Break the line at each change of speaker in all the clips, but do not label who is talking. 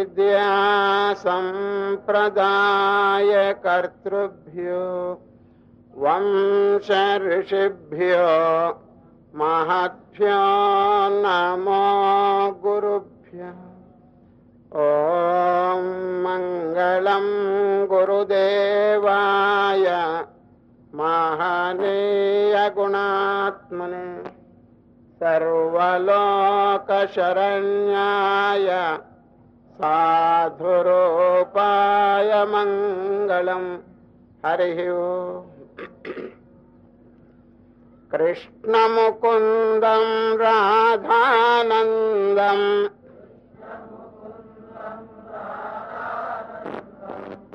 विद्या संप्रदाय कर्तृभ्यो वंश ऋषिभ्यो महद्भ्यो नमो गुरुभ्य। ॐ मङ्गलं गुरुदेवाय महनीयगुणात्मने सर्वलोकशरण्याय साधुरोपायमङ्गलम्। हरिः कृष्णमुकुन्दं राधानन्दम्।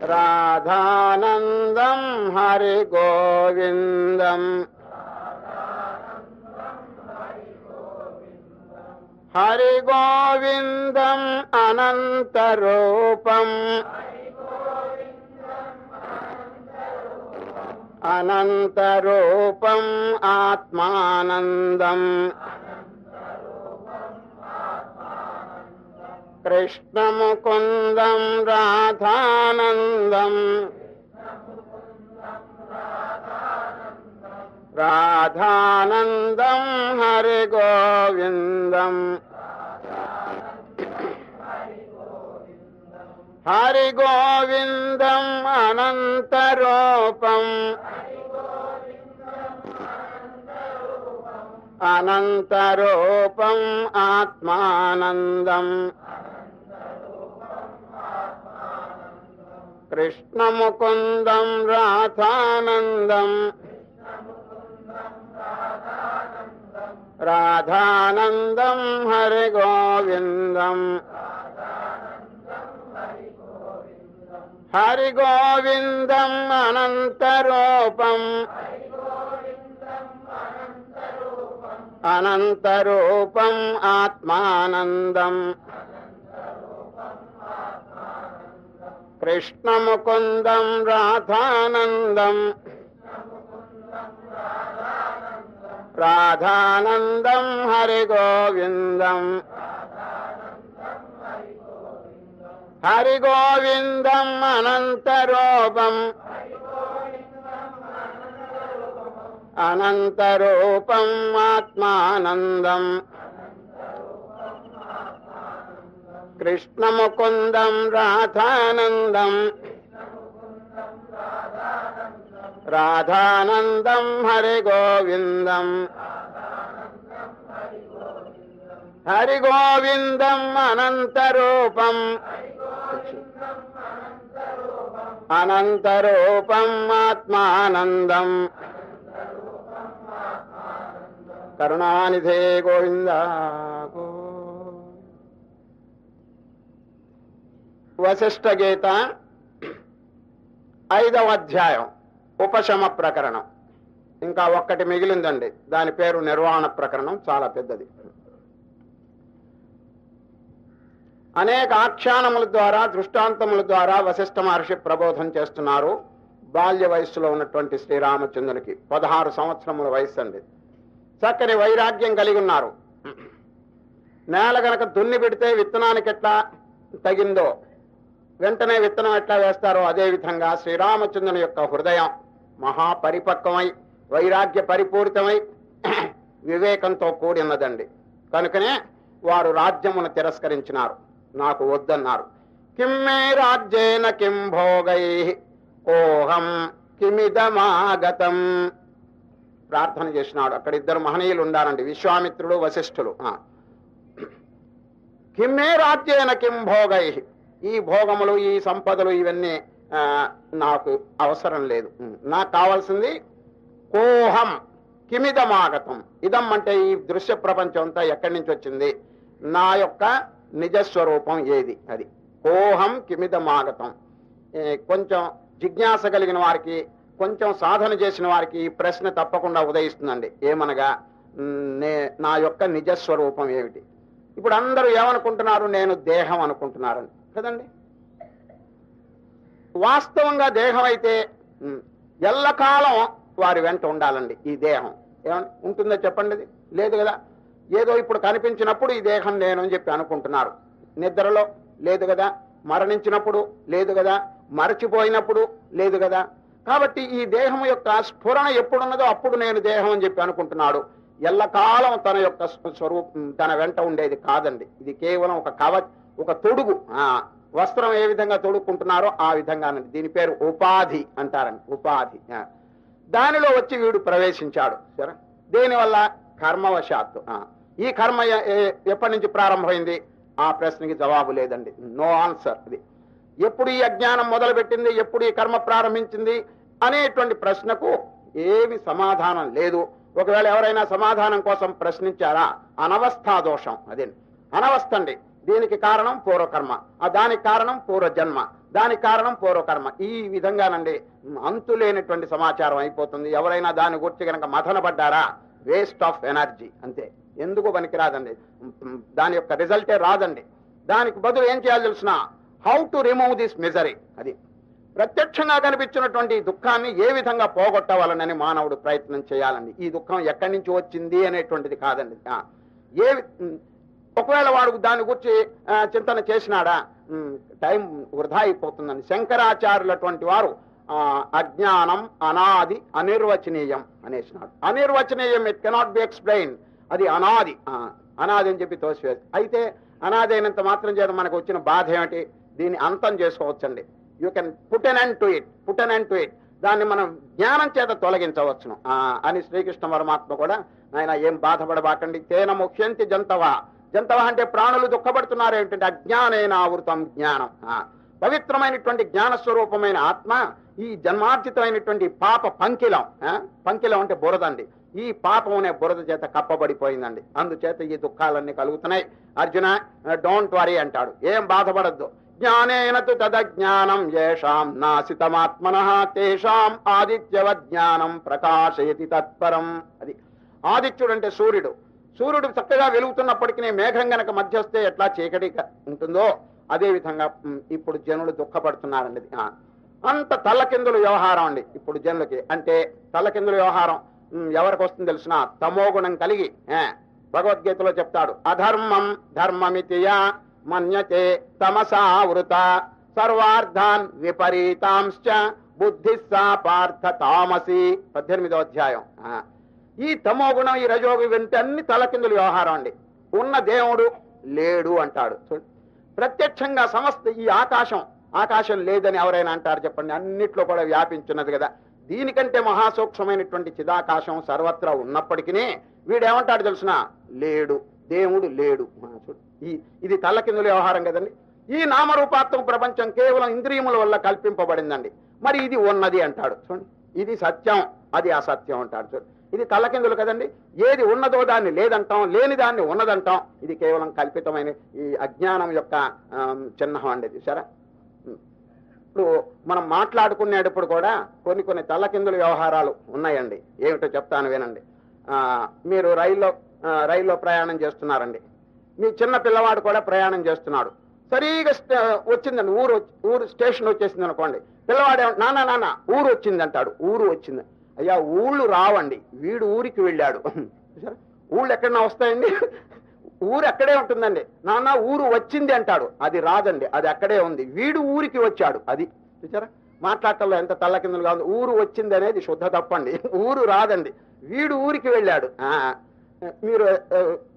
राधानन्दं हरिगोविन्दम्। हरिगोविन्दम् अनन्तरूपम्। अनन्तरूपम् आत्मानन्दम्। कृष्णमुकुन्दम् राधानन्दम्। राधानन्दम् हरिगोविन्दम्। हरिगोविन्दम् अनन्तरूपम्। अनन्तरूपम् आत्मानन्दम्। कृष्णमुकुन्दम् राधानन्दम्। राधानन्दम् हरिगोविन्दम्। हरिगोविन्दम् अनन्तरूपम्। अनन्तरूपम् आत्मानन्दम्। कृष्णमुकुन्दम् राधानन्दम्। राधानन्दम् हरिगोविन्दम्। హరి గోవిందం హరి గోవిందం అనంతరూపం. అనంతరూపం ఆత్మానందం. కృష్ణముకుందం రాధానందం. రాధానందం హరి గోవిందం హరి గోవిందం అనంతరూపం. అనంతరూపం ఆత్మానందం. అనంతరూపం ఆత్మానందం కరుణానిధే గోవింద. వశిష్ఠ గీత ఐదవ అధ్యాయం ఉపశమ ప్రకరణం. ఇంకా ఒక్కటి మిగిలిందండి దాని పేరు నిర్వహణ ప్రకరణం చాలా పెద్దది. అనేక ఆఖ్యానముల ద్వారా దృష్టాంతముల ద్వారా వశిష్ఠ మహర్షి ప్రబోధం చేస్తున్నారు. బాల్య వయస్సులో ఉన్నటువంటి శ్రీరామచంద్రునికి పదహారు సంవత్సరముల వయసు అండి. చక్కని వైరాగ్యం కలిగి ఉన్నారు. నేల గనక దున్ని పెడితే విత్తనానికి ఎట్లా తగిందో వెంటనే విత్తనం ఎట్లా వేస్తారో అదేవిధంగా శ్రీరామచంద్రుని యొక్క హృదయం మహాపరిపక్వమై వైరాగ్య పరిపూరితమై వివేకంతో కూడి ఉన్నదండి కనుకనే వారు రాజ్యమును తిరస్కరించినారు. నాకు వద్దన్నారు. కిమ్మే రాజ్యేన కిం భోగై? ఓహం కిమిదమాగతం? ప్రార్థన చేసినాడు. అక్కడ ఇద్దరు మహనీయులు ఉండారండి. విశ్వామిత్రుడు వశిష్ఠులు. కిమ్మే రాజ్యేన కిం భోగై? ఈ భోగములు ఈ సంపదలు ఇవన్నీ నాకు అవసరం లేదు. నాకు కావాల్సింది కోహం కిమిదమాగతం. ఇదం అంటే ఈ దృశ్య ప్రపంచం అంతా ఎక్కడి నుంచి వచ్చింది? నా యొక్క నిజస్వరూపం ఏది? అది కోహం కిమిదమాగతం. కొంచెం జిజ్ఞాస కలిగిన వారికి కొంచెం సాధన చేసిన వారికి ఈ ప్రశ్న తప్పకుండా ఉదయిస్తుందండి. ఏమనగా నే నా యొక్క నిజస్వరూపం ఏమిటి? ఇప్పుడు అందరూ ఏమనుకుంటున్నారు? నేను దేహం అనుకుంటున్నారని. కదండి? వాస్తవంగా దేహం అయితే ఎల్లకాలం వారి వెంట ఉండాలండి ఈ దేహం. ఏమన్నా ఉంటుందో చెప్పండి లేదు కదా? ఏదో ఇప్పుడు కనిపించినప్పుడు ఈ దేహం నేను అని చెప్పి అనుకుంటున్నారు. నిద్రలో లేదు కదా మరణించినప్పుడు లేదు కదా మరచిపోయినప్పుడు లేదు కదా. కాబట్టి ఈ దేహం యొక్క స్ఫురణ ఎప్పుడున్నదో అప్పుడు నేను దేహం అని చెప్పి అనుకుంటున్నాడు. ఎల్లకాలం తన యొక్క స్వరూపం తన వెంట ఉండేది కాదండి. ఇది కేవలం ఒక కవ ఒక తొడుగు. ఆ వస్త్రం ఏ విధంగా తొడుక్కుంటున్నారో ఆ విధంగానండి. దీని పేరు ఉపాధి అంటారండి. ఉపాధి. దానిలో వచ్చి వీడు ప్రవేశించాడు. సరే? దీనివల్ల? కర్మవశాత్తు. ఈ కర్మ ఎప్పటి నుంచి ప్రారంభమైంది? ఆ ప్రశ్నకి జవాబు లేదండి. నో ఆన్సర్ ఇది ఎప్పుడు ఈ అజ్ఞానం మొదలుపెట్టింది? ఎప్పుడు ఈ కర్మ ప్రారంభించింది? అనేటువంటి ప్రశ్నకు ఏమి సమాధానం లేదు. ఒకవేళ ఎవరైనా సమాధానం కోసం ప్రశ్నించారా? అనవస్థా దోషం అదే. అనవస్థ అండి దీనికి కారణం పూర్వకర్మ. ఆ దానికి కారణం పూర్వజన్మ. దానికి కారణం పూర్వకర్మ. ఈ విధంగానండి అంతులేనటువంటి సమాచారం అయిపోతుంది. ఎవరైనా దాని గురించి కనుక మథనపడ్డారా? Waste of energy. అంతే. ఎందుకు పనికిరాదండి. దాని యొక్క రిజల్టే రాదండి. దానికి బదులు ఏం చేయాలి తెలిసిన? How to remove this misery అది ప్రత్యక్షంగా కనిపించినటువంటి దుఃఖాన్ని ఏ విధంగా పోగొట్టవాలనని మానవుడు ప్రయత్నం చేయాలండి. ఈ దుఃఖం ఎక్కడి నుంచి వచ్చింది అనేటువంటిది కాదండి. ఏ ఒకవేళ వాడు దాని గురించి చింతన చేసినాడా? టైం వృధా అయిపోతుందండి. శంకరాచార్యులటువంటి వారు అజ్ఞానం అనాది అనిర్వచనీయం అనేసినాడు అనిర్వచనీయం ఇట్ కెనాట్ బి ఎక్స్ప్లెయిన్ అది అనాది. అనాది అని చెప్పి తోసివేసి. అయితే అనాది అయినంత మాత్రం చేత మనకు వచ్చిన బాధ ఏమిటి? దీన్ని అంతం చేసుకోవచ్చండి. You can put an end to it put an end to it దాన్ని మనం జ్ఞానం చేత తొలగించవచ్చును. ఆ, అని శ్రీకృష్ణ పరమాత్మ కూడా ఆయన ఏం బాధపడబాకండి? తేన ముఖ్యంతి జంతవ? జంతవ అంటే ప్రాణులు దుఃఖపడుతున్నారు ఏమిటంటే అజ్ఞానైన ఆవృతం జ్ఞానం. ఆ, పవిత్రమైనటువంటి జ్ఞాన స్వరూపమైన ఆత్మ ఈ జన్మార్జితమైనటువంటి పాప పంకిలం. పంకిలం అంటే బురదండి. ఈ పాపం అనే బురద చేత కప్పబడిపోయిందండి. అందుచేత ఈ దుఃఖాలన్నీ కలుగుతున్నాయి. అర్జున డోంట్ వరీ అంటాడు. ఏం బాధపడద్దు. జ్ఞానేన తు తదజ్ఞానం ఏషాం నాసితమాత్మన తేషాం ఆదిత్యవ జ్ఞానం ప్రకాశయతి తత్పరం. అది ఆదిత్యుడు అంటే సూర్యుడు. సూర్యుడు చక్కగా వెలుగుతున్నప్పటికీ మేఘం గనక మధ్య వస్తే ఎట్లా చీకటి ఉంటుందో అదేవిధంగా ఇప్పుడు జనులు దుఃఖపడుతున్నారండి. అంత తల్లకిందుల వ్యవహారం అండి. ఇప్పుడు జనులకి అంటే తల్లకిందుల వ్యవహారం. ఎవరికి వస్తుంది తెలిసిన? తమోగుణం కలిగి భగవద్గీతలో చెప్తాడు. అధర్మం ధర్మమితియా మన్యతే తమసావృత సర్వార్థాన్ విపరీతాంశ్చ బుద్ధి సా పార్థ తామసి. పద్దెనిమిదో అధ్యాయం. ఆ. ఈ తమోగుణం ఈ రజోగి వింటే అన్ని తలకిందులు వ్యవహారం అండి. ఉన్న దేవుడు లేడు అంటాడు. ప్రత్యక్షంగా సమస్త ఈ ఆకాశం ఆకాశం లేదని ఎవరైనా అంటారు చెప్పండి. అన్నిట్లో కూడా వ్యాపించున్నది కదా. దీనికంటే మహాసూక్ష్మమైనటువంటి చిదాకాశం సర్వత్రా ఉన్నప్పటికీ వీడేమంటాడు తెలుసిన? లేడు. దేవుడు లేడు. ఈ ఇది తల్లకిందుల వ్యవహారం కదండి. ఈ నామరూపాత్మక ప్రపంచం కేవలం ఇంద్రియముల వల్ల కల్పింపబడిందండి. మరి ఇది ఉన్నది అంటాడు. చూడండి. ఇది సత్యం. అది అసత్యం అంటాడు. చూడు. ఇది తల్లకిందులు కదండి. ఏది ఉన్నదో దాన్ని లేదంటాం లేని దాన్ని ఉన్నదంటాం. ఇది కేవలం కల్పితమైన ఈ అజ్ఞానం యొక్క చిహ్నం అండి. చూసారా ఇప్పుడు మనం మాట్లాడుకునేటప్పుడు కూడా కొన్ని కొన్ని తల్లకిందుల వ్యవహారాలు ఉన్నాయండి. ఏమిటో చెప్తాను వినండి. మీరు రైల్లో రైల్లో ప్రయాణం చేస్తున్నారండి. మీ చిన్న పిల్లవాడు కూడా ప్రయాణం చేస్తున్నాడు. సరిగా వచ్చిందండి. ఊరు ఊరు స్టేషన్ వచ్చేసింది అనుకోండి. పిల్లవాడు నాన్న నాన్న ఊరు వచ్చింది అంటాడు. ఊరు వచ్చింది. అయ్యా ఊళ్ళు రావండి. వీడు ఊరికి వెళ్ళాడు. ఊళ్ళు ఎక్కడన్నా వస్తాయండి? ఊరు అక్కడే ఉంటుందండి. నాన్న ఊరు వచ్చింది అంటాడు. అది రాదండి. అది అక్కడే ఉంది. వీడు ఊరికి వచ్చాడు. అది చూసారా? మాట్లాడటంలో ఎంత తల్లకిందులుగా ఉంది. ఊరు వచ్చింది అనేది శుద్ధ తప్పండి. ఊరు రాదండి. వీడు ఊరికి వెళ్ళాడు. ఆ, మీరు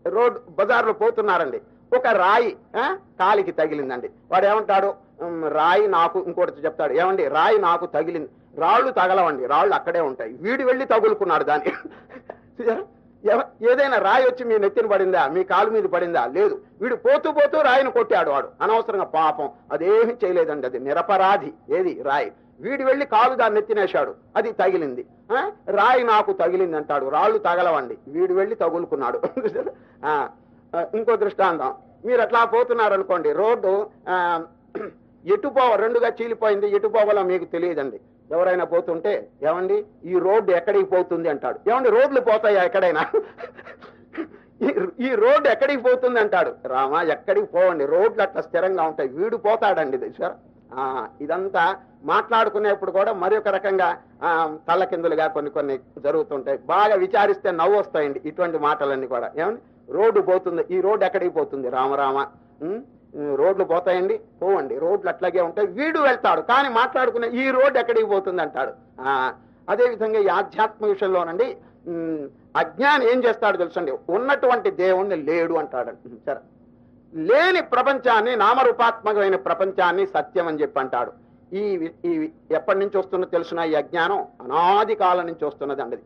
రోడ్ బజార్లో పోతున్నారండి. ఒక రాయి కాలికి తగిలిందండి. వాడు ఏమంటాడు? రాయి నాకు ఇంకోటి చెప్తాడు. ఏమండి? రాయి నాకు తగిలింది. రాళ్ళు తగలవండి. రాళ్ళు అక్కడే ఉంటాయి. వీడు వెళ్ళి తగులుకున్నాడు దాన్ని. చూసారా? ఏదైనా రాయి వచ్చి మీ నెత్తిన పడిందా మీ కాలు మీద పడిందా? లేదు. వీడు పోతూ పోతూ రాయిని కొట్టాడు వాడు. అనవసరంగా పాపం. అదేమి చేయలేదండి అది. నిరపరాధి. ఏది? రాయి. వీడు వెళ్ళి కాలు దాన్ని నెత్తినేశాడు. అది తగిలింది. రాయి నాకు తగిలింది అంటాడు రాళ్ళు తగలవండి. వీడు వెళ్ళి తగులుకున్నాడు. ఇంకో దృష్టాంతం. మీరు అట్లా పోతున్నారు అనుకోండి రోడ్డు ఎటుపోవ రెండుగా చీలిపోయింది ఎటుపోవాలో మీకు తెలియదండి. ఎవరైనా పోతుంటే ఏమండి ఈ రోడ్డు ఎక్కడికి పోతుంది అంటాడు. ఏమండి రోడ్లు పోతాయా ఎక్కడైనా? ఈ- ఈ రోడ్డు ఎక్కడికి పోతుంది అంటాడు. రామా ఎక్కడికి పోవండి రోడ్లు అట్లా స్థిరంగా ఉంటాయి వీడు పోతాడండి ఇది సార్ ఇదంతా మాట్లాడుకునేప్పుడు కూడా మరి ఒక రకంగా తల్లకిందులుగా కొన్ని కొన్ని జరుగుతుంటాయి. బాగా విచారిస్తే నవ్వు వస్తాయండి ఇటువంటి మాటలన్నీ కూడా. ఏమండి రోడ్డు పోతుంది ఈ రోడ్డు ఎక్కడికి పోతుంది? రామరామ రోడ్లు పోతాయండి పోవండి. రోడ్లు అట్లాగే ఉంటాయి. వీడు వెళ్తాడు కానీ మాట్లాడుకునే ఈ రోడ్డు ఎక్కడికి పోతుంది అంటాడు. ఆ, ఈ ఆధ్యాత్మ విషయంలోనండి అజ్ఞానం అజ్ఞాని ఏం చేస్తాడు తెలుసండి? ఉన్నటువంటి దేవుణ్ణి లేడు అంటాడు. సరే. లేని ప్రపంచాన్ని నామరూపాత్మకమైన ప్రపంచాన్ని సత్యం అని చెప్పి అంటాడు. ఈ ఎప్పటి నుంచి వస్తుందో తెలుసిన? ఈ అజ్ఞానం అనాది కాలం నుంచి వస్తున్నది అండి.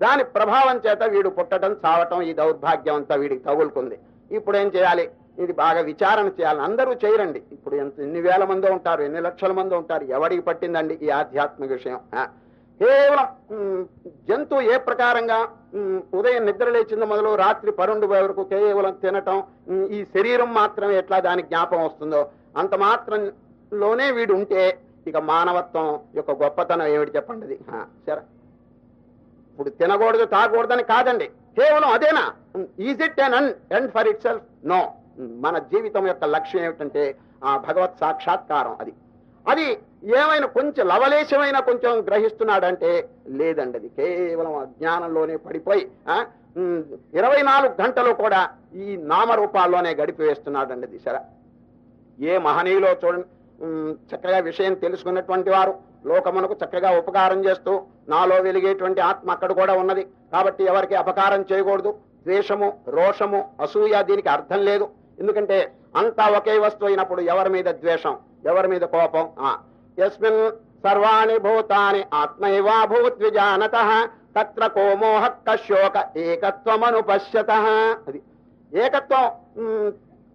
దాని ప్రభావం చేత వీడు పుట్టడం చావటం ఈ దౌర్భాగ్యం అంతా వీడికి తగులుకుంది. ఇప్పుడు ఏం చేయాలి? ఇది బాగా విచారణ చేయాలి అందరూ చేయరండి. ఇప్పుడు ఎంత ఎన్ని వేల మంది ఉంటారు ఎన్ని లక్షల మంది ఉంటారు ఎవడికి పట్టిందండి ఈ ఆధ్యాత్మిక విషయం? కేవలం జంతువు ఏ ప్రకారంగా ఉదయం నిద్ర లేచింది మొదలు రాత్రి పరుండు వరకు కేవలం తినటం ఈ శరీరం మాత్రమే ఎట్లా దానికి జ్ఞాపం వస్తుందో అంత మాత్రంలోనే వీడు ఉంటే ఇక మానవత్వం యొక్క గొప్పతనం ఏమిటి చెప్పండి సరే. ఇప్పుడు తినకూడదు తాగకూడదని కాదండి. కేవలం అదేనా? Is it an end for it self no మన జీవితం యొక్క లక్ష్యం ఏమిటంటే ఆ భగవత్ సాక్షాత్కారం అది. అది ఏమైనా కొంచెం లవలేశమైన కొంచెం గ్రహిస్తున్నాడంటే లేదండి అది కేవలం అజ్ఞానంలోనే పడిపోయి ఇరవై నాలుగు గంటలు కూడా ఈ నామరూపాల్లోనే గడిపివేస్తున్నాడండి అది సరే ఏ మహనీయులో చూడండి చక్కగా విషయం తెలుసుకున్నటువంటి వారు లోకమునకు చక్కగా ఉపకారం చేస్తూ నాలో వెలిగేటువంటి ఆత్మ అక్కడ కూడా ఉన్నది. కాబట్టి ఎవరికి అపకారం చేయకూడదు. ద్వేషము రోషము అసూయ దీనికి అర్థం లేదు. ఎందుకంటే అంతా ఒకే వస్తువు అయినప్పుడు ఎవరి మీద ద్వేషం ఎవరి మీద కోపం? ఆ. యస్మిన్ సర్వాణి భూతాని ఆత్మైవా భూద్విజానత తత్ర కోమోహ కశోక ఏకత్వమనుపశ్యత. అది ఏకత్వం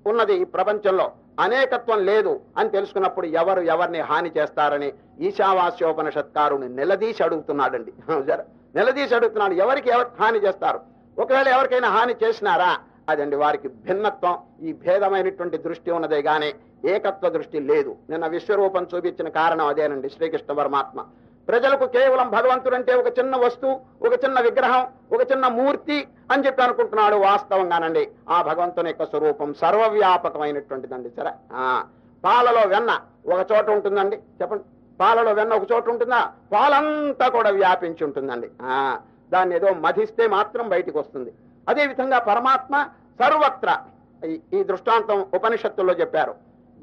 ఉన్నది ఈ ప్రపంచంలో. అనేకత్వం లేదు అని తెలుసుకున్నప్పుడు ఎవరు ఎవరిని హాని చేస్తారని ఈశావాస్యోపనిషత్కారుని నిలదీసి అడుగుతున్నాడండి. నిలదీసి అడుగుతున్నాడు ఎవరికి ఎవరు హాని చేస్తారు? ఒకవేళ ఎవరికైనా హాని చేసినారా? అదండి వారికి భిన్నత్వం. ఈ భేదమైనటువంటి దృష్టి ఉన్నదే గాని ఏకత్వ దృష్టి లేదు. నిన్న విశ్వరూపం చూపించిన కారణం అదేనండి శ్రీకృష్ణ పరమాత్మ. ప్రజలకు కేవలం భగవంతుడు అంటే ఒక చిన్న వస్తువు ఒక చిన్న విగ్రహం ఒక చిన్న మూర్తి అని చెప్పి అనుకుంటున్నాడు వాస్తవంగానండి. ఆ భగవంతుని యొక్క స్వరూపం సర్వవ్యాపకమైనటువంటిదండి సరే. ఆ, పాలలో వెన్న ఒక చోట ఉంటుందండి. చెప్పండి. పాలలో వెన్న ఒక చోట ఉంటుందా? పాలంతా కూడా వ్యాపించి ఉంటుందండి. ఆ, దాన్ని ఏదో మధిస్తే మాత్రం బయటికి వస్తుంది. అదేవిధంగా పరమాత్మ సర్వత్ర. ఈ- దృష్టాంతం ఉపనిషత్తుల్లో చెప్పారు.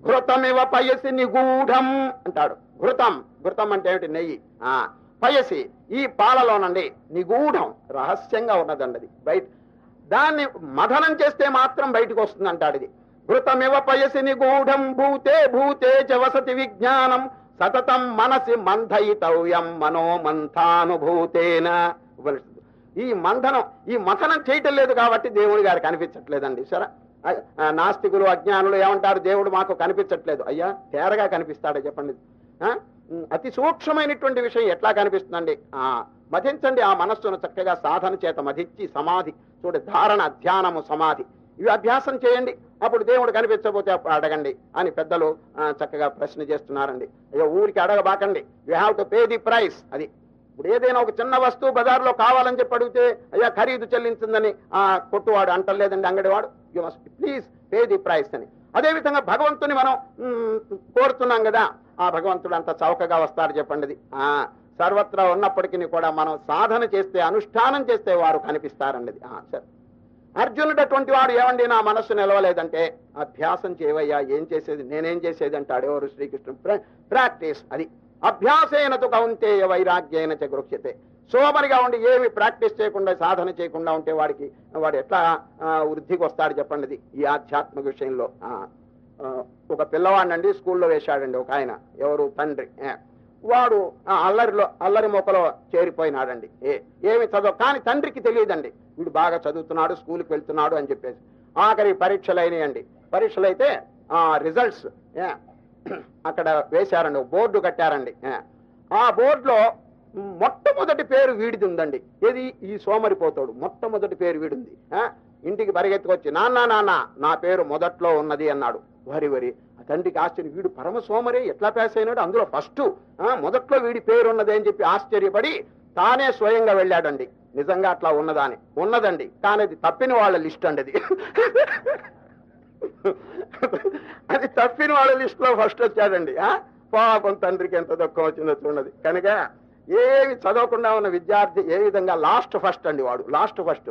ఘృతమివ పయసి నిగూఢం అంటాడు. ఘృతం ఘృతం అంటే ఏమిటి? నెయ్యి. ఆ పయసి ఈ పాలలోనండి నిగూఢం రహస్యంగా ఉన్నదండి అది బయట దాన్ని మథనం చేస్తే మాత్రం బయటకు వస్తుంది అంటాడు ఇది. ఘృతమివ పయసి నిగూఢం భూతే భూతే చ వసతి విజ్ఞానం సతతం మనసి మంథయితవ్యం మనోమంథానుభూతేన. ఉపనిషత్తు ఈ మంథనం ఈ మథనం చేయటం లేదు కాబట్టి దేవుడి గారు కనిపించట్లేదండి సరే? నాస్తికులు అజ్ఞానులు ఏమంటారు? దేవుడు మాకు కనిపించట్లేదు. అయ్యా తేరగా కనిపిస్తాడా చెప్పండి. అతి సూక్ష్మమైనటువంటి విషయం ఎట్లా కనిపిస్తుందండి? ఆ మధించండి ఆ మనస్సును చక్కగా సాధన చేత మధించి సమాధి. చూడ ధారణ ధ్యానము సమాధి. ఇవి అభ్యాసం చేయండి. అప్పుడు దేవుడు కనిపించకపోతే అప్పుడు అడగండి అని పెద్దలు చక్కగా ప్రశ్న చేస్తున్నారండి. అయ్యో ఊరికి అడగబాకండి. You have to pay the price అది. ఇప్పుడు ఏదైనా ఒక చిన్న వస్తువు బజార్లో కావాలని చెప్పి అడిగితే అయ్యా ఖరీదు చెల్లించిందని ఆ కొట్టువాడు అంటలేదండి అంగడివాడు. You must please pay the price అని. అదే విధంగా భగవంతుని మనం కోరుతున్నాం కదా. ఆ భగవంతుడు అంత చౌకగా వస్తాడు చెప్పండిది ఆ సర్వత్రా ఉన్నప్పటికీ కూడా మనం సాధన చేస్తే అనుష్ఠానం చేస్తే వారు కనిపిస్తారన్నది సరే. అర్జునుడు అటువంటి వాడు ఏమండి నా మనస్సు నిలవలేదంటే అభ్యాసం చేయవయ్యా ఏం చేసేది? నేనేం చేసేది? అంటాడు. ఎవరు శ్రీకృష్ణుడు. ప్రాక్టీస్ అది. అభ్యాసేనతు కౌంతేయ వైరాగ్యేన చ గృహ్యతే. సోమరిగా ఉండి ఏమి ప్రాక్టీస్ చేయకుండా సాధన చేయకుండా ఉంటే వాడికి వాడు ఎట్లా వృద్ధికి వస్తాడు చెప్పండి. ఇది ఈ ఆధ్యాత్మిక విషయంలో. ఒక పిల్లవాడినండి స్కూల్లో వేశాడండి ఒక ఆయన. ఎవరు? తండ్రి. వాడు ఆ అల్లరిలో అల్లరి మొక్కలో చేరిపోయినాడండి. ఏ ఏమి చదువు కానీ తండ్రికి తెలియదండి. వీడు బాగా చదువుతున్నాడు స్కూల్కి వెళ్తున్నాడు అని చెప్పేసి. ఆఖరి పరీక్షలు అయినాయండి. పరీక్షలు అయితే రిజల్ట్స్ అక్కడ వేశారండి బోర్డు కట్టారండి. ఆ బోర్డులో మొట్టమొదటి పేరు వీడిది ఉందండి ఏది? ఈ సోమరిపోతాడు. మొట్టమొదటి పేరు వీడుంది. ఇంటికి పరిగెత్తుకొచ్చి నాన్న నాన్న నా పేరు మొదట్లో ఉన్నది అన్నాడు. వరి వరి తండ్రికి ఆశ్చర్యం. వీడు పరమ సోమరి ఎట్లా పాస్ అయినాడు? అందులో ఫస్ట్ మొదట్లో వీడి పేరు ఉన్నది అని చెప్పి ఆశ్చర్యపడి తానే స్వయంగా వెళ్ళాడండి. నిజంగా అట్లా ఉన్నదా అని ఉన్నదండి. కానీ అది తప్పిన వాళ్ళ లిస్ట్ అండి అది. అది తప్పిన వాళ్ళ లిస్ట్లో ఫస్ట్ వచ్చాడండి ఆ? పాపం తండ్రికి ఎంత దుఃఖం వచ్చిందో చూడది కనుక ఏమి చదవకుండా ఉన్న విద్యార్థి ఏ విధంగా లాస్ట్ ఫస్ట్ అండి వాడు? లాస్ట్ ఫస్ట్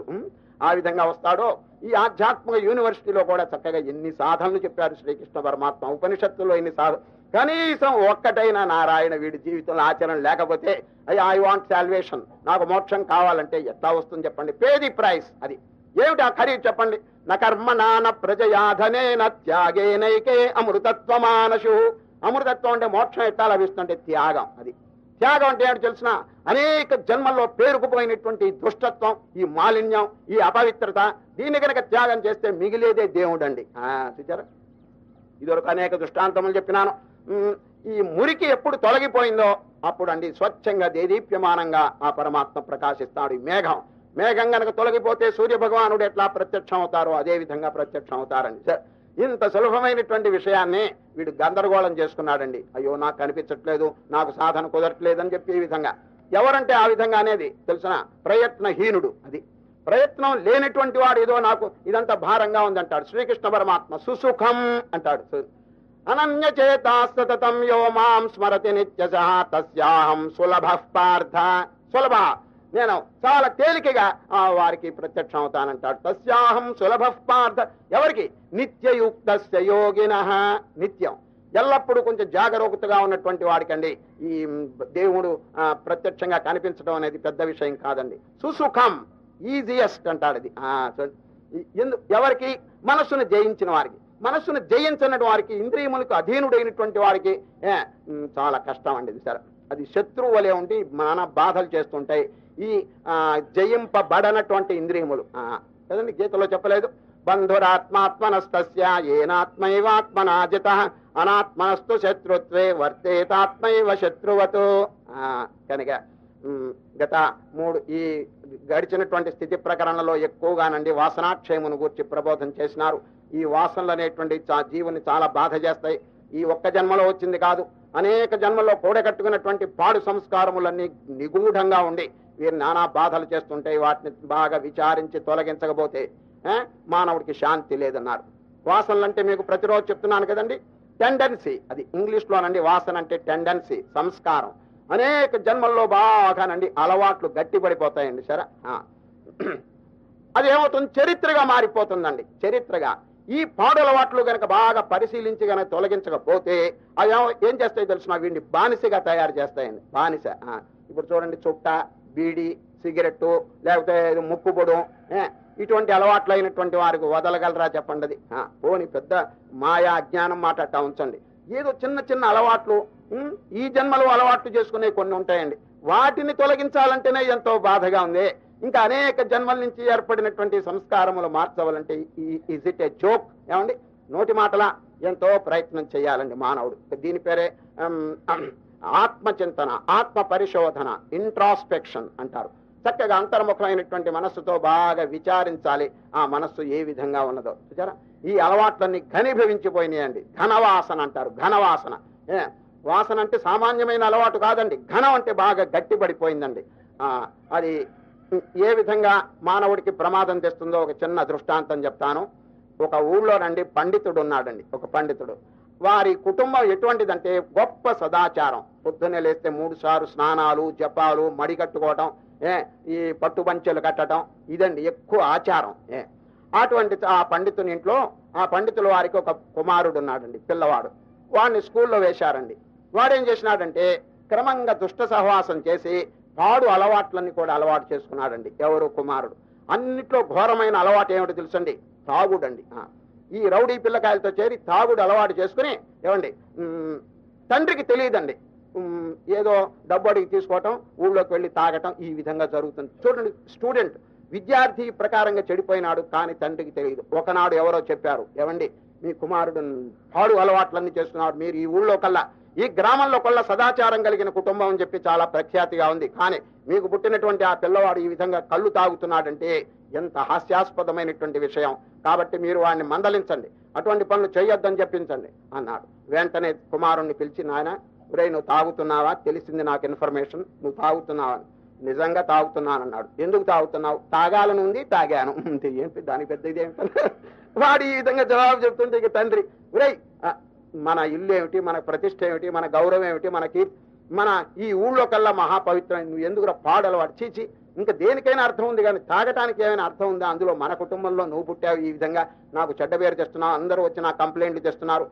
ఆ విధంగా వస్తాడో? ఈ ఆధ్యాత్మిక యూనివర్సిటీలో కూడా చక్కగా ఎన్ని సాధనలు చెప్పారు శ్రీకృష్ణ పరమాత్మ. ఉపనిషత్తులో ఎన్ని సాధ కనీసం ఒక్కటైనా నారాయణ వీడి జీవితంలో ఆచరణ లేకపోతే అయ్యి ఐ వాంట్ సాల్వేషన్. నాకు మోక్షం కావాలంటే ఎట్లా వస్తుంది చెప్పండి. పేది ప్రైస్ అది. ఏమిటి ఆ ఖరీదు చెప్పండి? న నాన ప్రజయాధనేన త్యాగేనైకే అమృతత్వమానశు అమృతత్వం అంటే మోక్షం ఎట్లా లభిస్తుంటే త్యాగం అది. త్యాగం అంటే ఏంటో తెలిసిన అనేక జన్మల్లో పేరుకుపోయినటువంటి దుష్టత్వం ఈ మాలిన్యం ఈ అపవిత్రత దీన్ని కనుక త్యాగం చేస్తే మిగిలేదే దేవుడు అండి చూచారా ఇదివరకు అనేక దృష్టాంతములు చెప్పినాను. ఈ మురికి ఎప్పుడు తొలగిపోయిందో అప్పుడు అండి స్వచ్ఛంగా దేదీప్యమానంగా ఆ పరమాత్మ ప్రకాశిస్తాడు ఈ మేఘం. మేఘం గనక తొలగిపోతే సూర్య భగవానుడు ఎట్లా ప్రత్యక్షం అవుతారో అదే విధంగా ప్రత్యక్షం అవుతారండి సార్ ఇంత సులభమైనటువంటి విషయాన్ని వీడు గందరగోళం చేసుకున్నాడండి. అయ్యో నాకు కనిపించట్లేదు నాకు సాధన కుదరట్లేదని చెప్పి ఈ విధంగా. ఎవరంటే ఆ విధంగా అనేది తెలిసిన? ప్రయత్నహీనుడు అది. ప్రయత్నం లేనటువంటి వాడు ఏదో నాకు ఇదంతా భారంగా ఉందంటాడు. శ్రీకృష్ణ పరమాత్మ సుసుఖం అంటాడు. అనన్య చేతాస్తతం యో మాం స్మరతి నిత్యశ తస్యాహం సులభ పార్థ. సులభ. నేను చాలా తేలికగా ఆ వారికి ప్రత్యక్షం అవుతానంటాడు తస్యాహం సులభ పార్థ. ఎవరికి? నిత్యయుక్త యోగిన. నిత్యం. ఎల్లప్పుడూ కొంచెం జాగరూకతగా ఉన్నటువంటి వాడికండి. ఈ దేవుడు ప్రత్యక్షంగా కనిపించడం అనేది పెద్ద విషయం కాదండి. సుసుఖం ఈజియెస్ట్ అంటాడు ఇది ఎందు ఎవరికి? మనస్సును జయించిన వారికి. మనస్సును జయించిన వారికి ఇంద్రియములకు అధీనుడైనటువంటి వారికి చాలా కష్టం అండి ఇది సరే. అది శత్రువు వలె ఉండి మన బాధలు చేస్తుంటాయి. ఈ జయింపబడనటువంటి ఇంద్రియములు. కదండి గీతలో చెప్పలేదు. బంధురాత్మాత్మనస్తస్య ఏనాత్మైవాత్మనాజిత అనాత్మనస్తు శత్రుత్వే వర్తేతాత్మైవ శత్రువతు. కనుక గత మూడు ఈ గడిచినటువంటి స్థితి ప్రకరణలో ఎక్కువగానండి వాసనాక్షయమును గూర్చి ప్రబోధం చేసినారు. ఈ వాసనలు అనేటువంటి చా- జీవుని చాలా బాధ చేస్తాయి. ఈ ఒక్క జన్మలో వచ్చింది కాదు. అనేక జన్మల్లో కూడగట్టుకున్నటువంటి పాడు సంస్కారములన్నీ నిగూఢంగా ఉండి వీరు నానా బాధలు చేస్తుంటాయి వాటిని బాగా విచారించి తొలగించకపోతే మానవుడికి శాంతి లేదన్నారు. వాసనలు అంటే మీకు ప్రతిరోజు చెప్తున్నాను కదండి? టెండెన్సీ. అది ఇంగ్లీష్ లోనండి వాసన అంటే టెండెన్సీ సంస్కారం. అనేక జన్మల్లో బాగానండి అలవాట్లు గట్టిపడిపోతాయండి సరే? ఆ. అది ఏమవుతుంది? చరిత్రగా మారిపోతుందండి చరిత్రగా. ఈ పాడు అలవాట్లు గనక బాగా పరిశీలించి గనక తొలగించకపోతే అవి ఏం చేస్తాయి తెలిసిన వీడిని బానిసగా తయారు చేస్తాయండి బానిస. ఇప్పుడు చూడండి చుట్ట బీడి సిగరెట్టు లేకపోతే ఏదో ఇటువంటి అలవాట్లు అయినటువంటి వారికి వదలగలరా చెప్పండి పోని పెద్ద మాయా అజ్ఞానం మాట అట్టా ఉంచండి. ఏదో చిన్న చిన్న అలవాట్లు ఈ జన్మలో అలవాట్లు చేసుకునే కొన్ని ఉంటాయండి. వాటిని తొలగించాలంటేనే ఎంతో బాధగా ఉంది. ఇంకా అనేక జన్మల నుంచి ఏర్పడినటువంటి సంస్కారములు మార్చవాలంటే ఇజ్ ఇట్ ఏ జోక్ ఏమండి? నోటి మాటల ఎంతో ప్రయత్నం చేయాలండి మానవుడు. దీని పేరే ఆత్మచింతన ఆత్మ పరిశోధన ఇంట్రాస్పెక్షన్ అంటారు. చక్కగా అంతర్ముఖమైనటువంటి మనస్సుతో బాగా విచారించాలి ఆ మనస్సు ఏ విధంగా ఉన్నదో. చూచారా ఈ అలవాట్లన్నీ ఘనీభవించిపోయినాయండి. ఘనవాసన అంటారు ఘనవాసన. వాసన అంటే సామాన్యమైన అలవాటు కాదండి. ఘనం అంటే బాగా గట్టిపడిపోయిందండి. అది ఏ విధంగా మానవుడికి ప్రమాదం తెస్తుందో ఒక చిన్న దృష్టాంతం చెప్తాను. ఒక ఊళ్ళోనండి పండితుడు ఉన్నాడండి ఒక పండితుడు. వారి కుటుంబం ఎటువంటిదంటే గొప్ప సదాచారం. పొద్దున్నే లేస్తే మూడు సార్లు స్నానాలు జపాలు మడి కట్టుకోవటం ఏ ఈ పట్టు పంచెలు కట్టడం ఇదండి ఎక్కువ ఆచారం ఏ. అటువంటి ఆ పండితుని ఇంట్లో ఆ పండితుల వారికి ఒక కుమారుడు ఉన్నాడండి పిల్లవాడు. వాడిని స్కూల్లో వేశారండి. వాడేం చేసినాడంటే క్రమంగా దుష్ట సహవాసం చేసి పాడు అలవాట్లన్నీ కూడా అలవాటు చేసుకున్నాడండి ఎవరు కుమారుడు. అన్నిట్లో ఘోరమైన అలవాటు ఏమిటో తెలుసండి? తాగుడండి ఈ రౌడీ పిల్లకాయలతో చేరి తాగుడు అలవాటు చేసుకుని ఏమండి తండ్రికి తెలియదండి. ఏదో డబ్బు అడిగి తీసుకోవటం ఊళ్ళోకి వెళ్ళి తాగటం ఈ విధంగా జరుగుతుంది. చూడండి స్టూడెంట్ విద్యార్థి ప్రకారంగా చెడిపోయినాడు కానీ తండ్రికి తెలియదు. ఒకనాడు ఎవరో చెప్పారు ఏమండి మీ కుమారుడు పాడు అలవాట్లన్నీ చేస్తున్నాడు. మీరు ఈ ఊళ్ళో కల్లా ఈ గ్రామంలో కల్లా సదాచారం కలిగిన కుటుంబం అని చెప్పి చాలా ప్రఖ్యాతిగా ఉంది. కానీ మీకు పుట్టినటువంటి ఆ పిల్లవాడు ఈ విధంగా కళ్ళు తాగుతున్నాడంటే ఎంత హాస్యాస్పదమైనటువంటి విషయం. కాబట్టి మీరు వాడిని మందలించండి. అటువంటి పనులు చేయొద్దని చెప్పించండి అన్నాడు. వెంటనే కుమారుణ్ణి పిలిచి నాయన ఒరే నువ్వు తాగుతున్నావా? తెలిసింది నాకు ఇన్ఫర్మేషన్. నువ్వు తాగుతున్నావా? నిజంగా తాగుతున్నాను అన్నాడు ఎందుకు తాగుతున్నావు? తాగాలని ఉంది తాగాను. ఏంటి? దాని పెద్ద ఇదేమిటి వాడు ఈ విధంగా జవాబు చెప్తుంటే ఇక తండ్రి ఒరేయ్ మన ఇల్లు ఏమిటి? మన ప్రతిష్ట ఏమిటి? మన గౌరవం ఏమిటి? మన కీర్తి మన ఈ ఊళ్ళో కల్లా మహాపవిత్రం నువ్వు ఎందుకు పాడలు వాడు చీచి ఇంకా దేనికైనా అర్థం ఉంది కానీ తాగటానికి ఏమైనా అర్థం ఉందా? అందులో మన కుటుంబంలో నువ్వు పుట్టావు ఈ విధంగా. నాకు చెడ్డ పేరు తెస్తున్నావు అందరూ వచ్చి నా కంప్లైంట్లు తెస్తున్నారు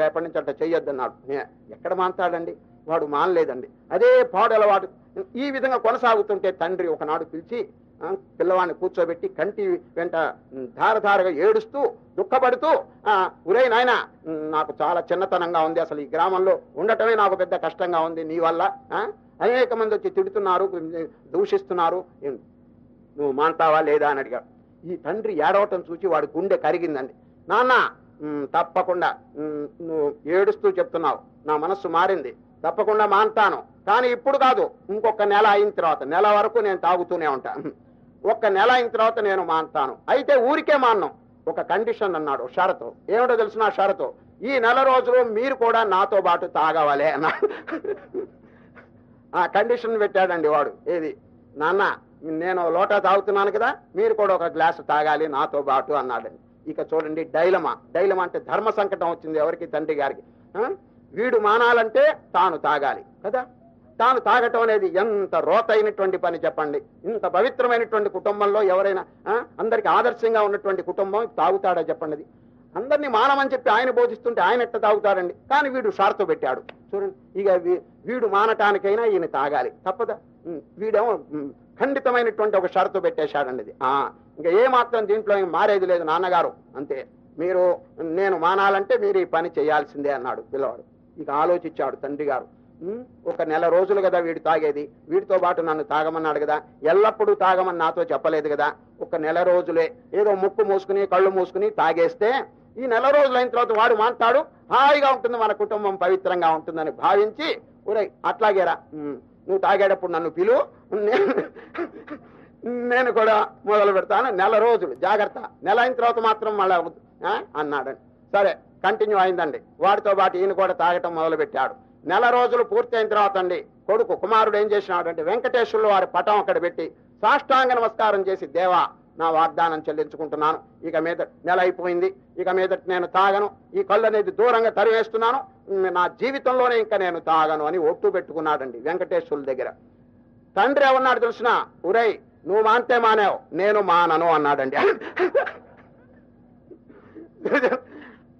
రేపటి నుంచి అట్లా చెయ్యొద్దన్నాడు. ఎక్కడ మాంతాడండి వాడు మానలేదండి. అదే పాడు అలవాటు. ఈ విధంగా కొనసాగుతుంటే తండ్రి ఒకనాడు పిలిచి పిల్లవాడిని కూర్చోబెట్టి కంటి వెంట ధారధారగా ఏడుస్తూ దుఃఖపడుతూ ఉరే నాయన నాకు చాలా చిన్నతనంగా ఉంది. అసలు ఈ గ్రామంలో ఉండటమే నాకు పెద్ద కష్టంగా ఉంది. నీ వల్ల అనేక మంది వచ్చి తిడుతున్నారు దూషిస్తున్నారు. నువ్వు మాంటావా లేదా? అని అడిగాడు. ఈ తండ్రి ఏడవటం చూసి వాడి గుండె కరిగిందండి. నాన్న తప్పకుండా నువ్వు ఏడుస్తూ చెప్తున్నావు. నా మనస్సు మారింది. తప్పకుండా మాంటాను కానీ ఇప్పుడు కాదు ఇంకొక నెల అయిన తర్వాత నెల వరకు నేను తాగుతూనే ఉంటాను ఒక్క నెల అయిన తర్వాత నేను మాంటాను అయితే ఊరికే మాన్నం. ఒక కండిషన్ అన్నాడు షరతు. ఏమిటో తెలిసిన షరతు? ఈ నెల రోజులు మీరు కూడా నాతో పాటు తాగవాలి అన్నాడు. ఆ కండిషన్ పెట్టాడండి వాడు. ఏది? నాన్న నేను లోటా తాగుతున్నాను కదా మీరు కూడా ఒక గ్లాసు తాగాలి నాతో పాటు అన్నాడండి. ఇక చూడండి డైలమా. డైలమా అంటే ధర్మ సంకటం వచ్చింది ఎవరికి? తండ్రి గారికి. వీడు మానాలంటే తాను తాగాలి కదా? తాను తాగటం అనేది ఎంత రోత అయినటువంటి పని చెప్పండి. ఇంత పవిత్రమైనటువంటి కుటుంబంలో ఎవరైనా అందరికి ఆదర్శంగా ఉన్నటువంటి కుటుంబం తాగుతాడా చెప్పండి అది? అందరినీ మానమని చెప్పి ఆయన బోధిస్తుంటే ఆయన ఎట్ట తాగుతాడండి కానీ వీడు షార్తో పెట్టాడు. చూడండి ఇక వీడు మానటానికైనా ఈయన తాగాలి. తప్పదా? వీడేమో ఖండితమైనటువంటి ఒక షరతు పెట్టేశాడండి ఇది. ఇంకా ఏమాత్రం దీంట్లో మారేది లేదు నాన్నగారు. అంతే. మీరు నేను మానాలంటే మీరు ఈ పని చేయాల్సిందే అన్నాడు పిల్లవాడు. ఇక ఆలోచించాడు తండ్రి గారు. ఒక నెల రోజులు కదా వీడు తాగేది. వీడితో పాటు నన్ను తాగమన్నాడు కదా. ఎల్లప్పుడూ తాగమని నాతో చెప్పలేదు కదా. ఒక నెల రోజులే. ఏదో ముక్కు మూసుకుని కళ్ళు మూసుకుని తాగేస్తే ఈ నెల రోజులు అయిన తర్వాత వాడు మాట్లాడు హాయిగా ఉంటుంది మన కుటుంబం పవిత్రంగా ఉంటుందని భావించి ఊరే అట్లాగేరా. నువ్వు తాగేటప్పుడు నన్ను పిలు. నేను కూడా మొదలు పెడతాను. నెల రోజులు. జాగ్రత్త. నెల అయిన తర్వాత మాత్రం మళ్ళీ అన్నాడండి సరే కంటిన్యూ అయిందండి. వాడితో పాటు ఈయన కూడా తాగటం మొదలు పెట్టాడు నెల రోజులు పూర్తి అయిన తర్వాత అండి కొడుకు కుమారుడు ఏం చేసినాడంటే వెంకటేశ్వరులు వారి పటం అక్కడ పెట్టి సాష్టాంగ నమస్కారం చేసి దేవా నా వాగ్దానం చెల్లించుకుంటున్నాను. ఇక మీద నెల అయిపోయింది ఇక మీద నేను తాగను. ఈ కళ్ళు అనేది దూరంగా తరివేస్తున్నాను. నా జీవితంలోనే ఇంకా నేను తాగను అని ఒట్టు పెట్టుకున్నాడండి వెంకటేశ్వరుల దగ్గర. తండ్రి ఏమన్నాడు తెలిసిన? ఉరై నువ్వు మాంతే మానేవు నేను మానను అన్నాడండి.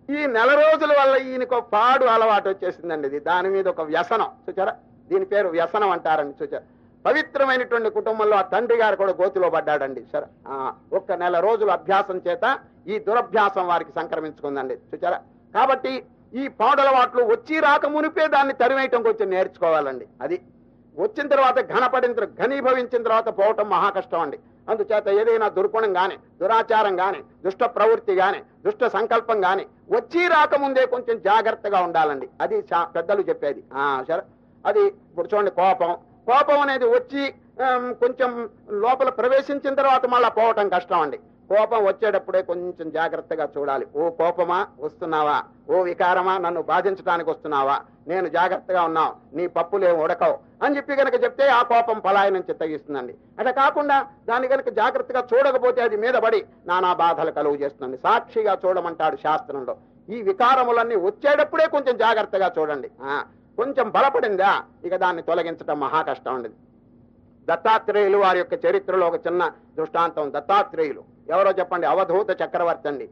ఈ నెల రోజుల వల్ల ఈయనకు పాడు అలవాటు వచ్చేసిందండి ఇది. దాని మీద ఒక వ్యసనం. చూచారా? దీని పేరు వ్యసనం అంటారండి. చూచారా పవిత్రమైనటువంటి కుటుంబంలో ఆ తండ్రి గారు కూడా గోతిలో పడ్డాడండి సరే. ఆ, ఒక్క నెల రోజులు అభ్యాసం చేత ఈ దురభ్యాసం వారికి సంక్రమించుకుందండి చూచారా? కాబట్టి ఈ పాడలవాట్లు వచ్చి రాక మునిపే దాన్ని తరివేయటం కొంచెం నేర్చుకోవాలండి అది. వచ్చిన తర్వాత ఘనపడిన తర్వాత ఘనీభవించిన తర్వాత పోవటం మహా కష్టం అండి అందుచేత ఏదైనా దుర్గుణం కానీ దురాచారం కానీ దుష్ట ప్రవృత్తి కానీ దుష్ట సంకల్పం కానీ వచ్చి రాకముందే కొంచెం జాగ్రత్తగా ఉండాలండి. అది చా- పెద్దలు చెప్పేది. ఆ సరే. అది ఇప్పుడు చూడండి కోపం కోపం అనేది వచ్చి కొంచెం లోపల ప్రవేశించిన తర్వాత మళ్ళా పోవటం కష్టం అండి కోపం వచ్చేటప్పుడే కొంచెం జాగ్రత్తగా చూడాలి. ఓ కోపమా? వస్తున్నావా? ఓ వికారమా? నన్ను బాధించడానికి వస్తున్నావా? నేను జాగ్రత్తగా ఉన్నావు. నీ పప్పులేం ఉడకవు? అని చెప్పి కనుక చెప్తే ఆ కోపం పలాయనం చిత్తగిస్తుందండి. అట్లా కాకుండా దాన్ని కనుక జాగ్రత్తగా చూడకపోతే అది మీద పడి నానా బాధలు కలుగు చేస్తుంది సాక్షిగా చూడమంటాడు శాస్త్రంలో. ఈ వికారములన్నీ వచ్చేటప్పుడే కొంచెం జాగ్రత్తగా చూడండి. కొంచెం బలపడిందా? ఇక దాన్ని తొలగించడం మహా కష్టం ఉండదు దత్తాత్రేయులు వారి యొక్క చరిత్రలో ఒక చిన్న దృష్టాంతం. దత్తాత్రేయులు. ఎవరో చెప్పండి? అవధూత చక్రవర్తి అండి.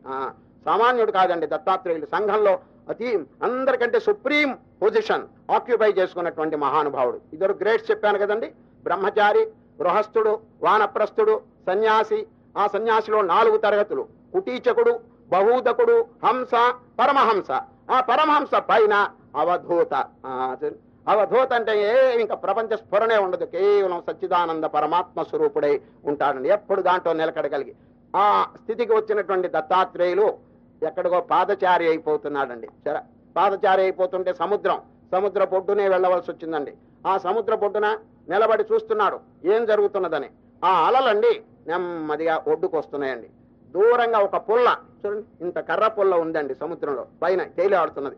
సామాన్యుడు కాదండి దత్తాత్రేయులు. సంఘంలో అతి అందరికంటే సుప్రీం పొజిషన్ ఆక్యుపై చేసుకున్నటువంటి మహానుభావుడు. ఇద్దరు గ్రేట్స్ చెప్పాను కదండి. బ్రహ్మచారి గృహస్థుడు వానప్రస్థుడు సన్యాసి. ఆ సన్యాసిలో నాలుగు తరగతులు. కుటీచకుడు బహూదకుడు హంస పరమహంస. ఆ పరమహంస పైన అవధూత. అవధూత అంటే ఏ ఇంకా ప్రపంచ స్ఫురణే ఉండదు. కేవలం సచ్చిదానంద పరమాత్మ స్వరూపుడై ఉంటాడండి. ఎప్పుడు దాంట్లో నిలకడగలిగి. ఆ స్థితికి వచ్చినటువంటి దత్తాత్రేయులు ఎక్కడికో పాదచారి అయిపోతున్నాడండి. సరే పాదచారి అయిపోతుంటే సముద్రం సముద్ర పొడ్డునే వెళ్ళవలసి వచ్చిందండి. ఆ సముద్ర పొడ్డున నిలబడి చూస్తున్నాడు. ఏం జరుగుతున్నదని. ఆ అలలండి నెమ్మదిగా ఒడ్డుకు వస్తున్నాయండి దూరంగా ఒక పుల్ల. చూడండి ఇంత కర్ర పుల్ల ఉందండి సముద్రంలో. పైన తేలి ఆడుతున్నది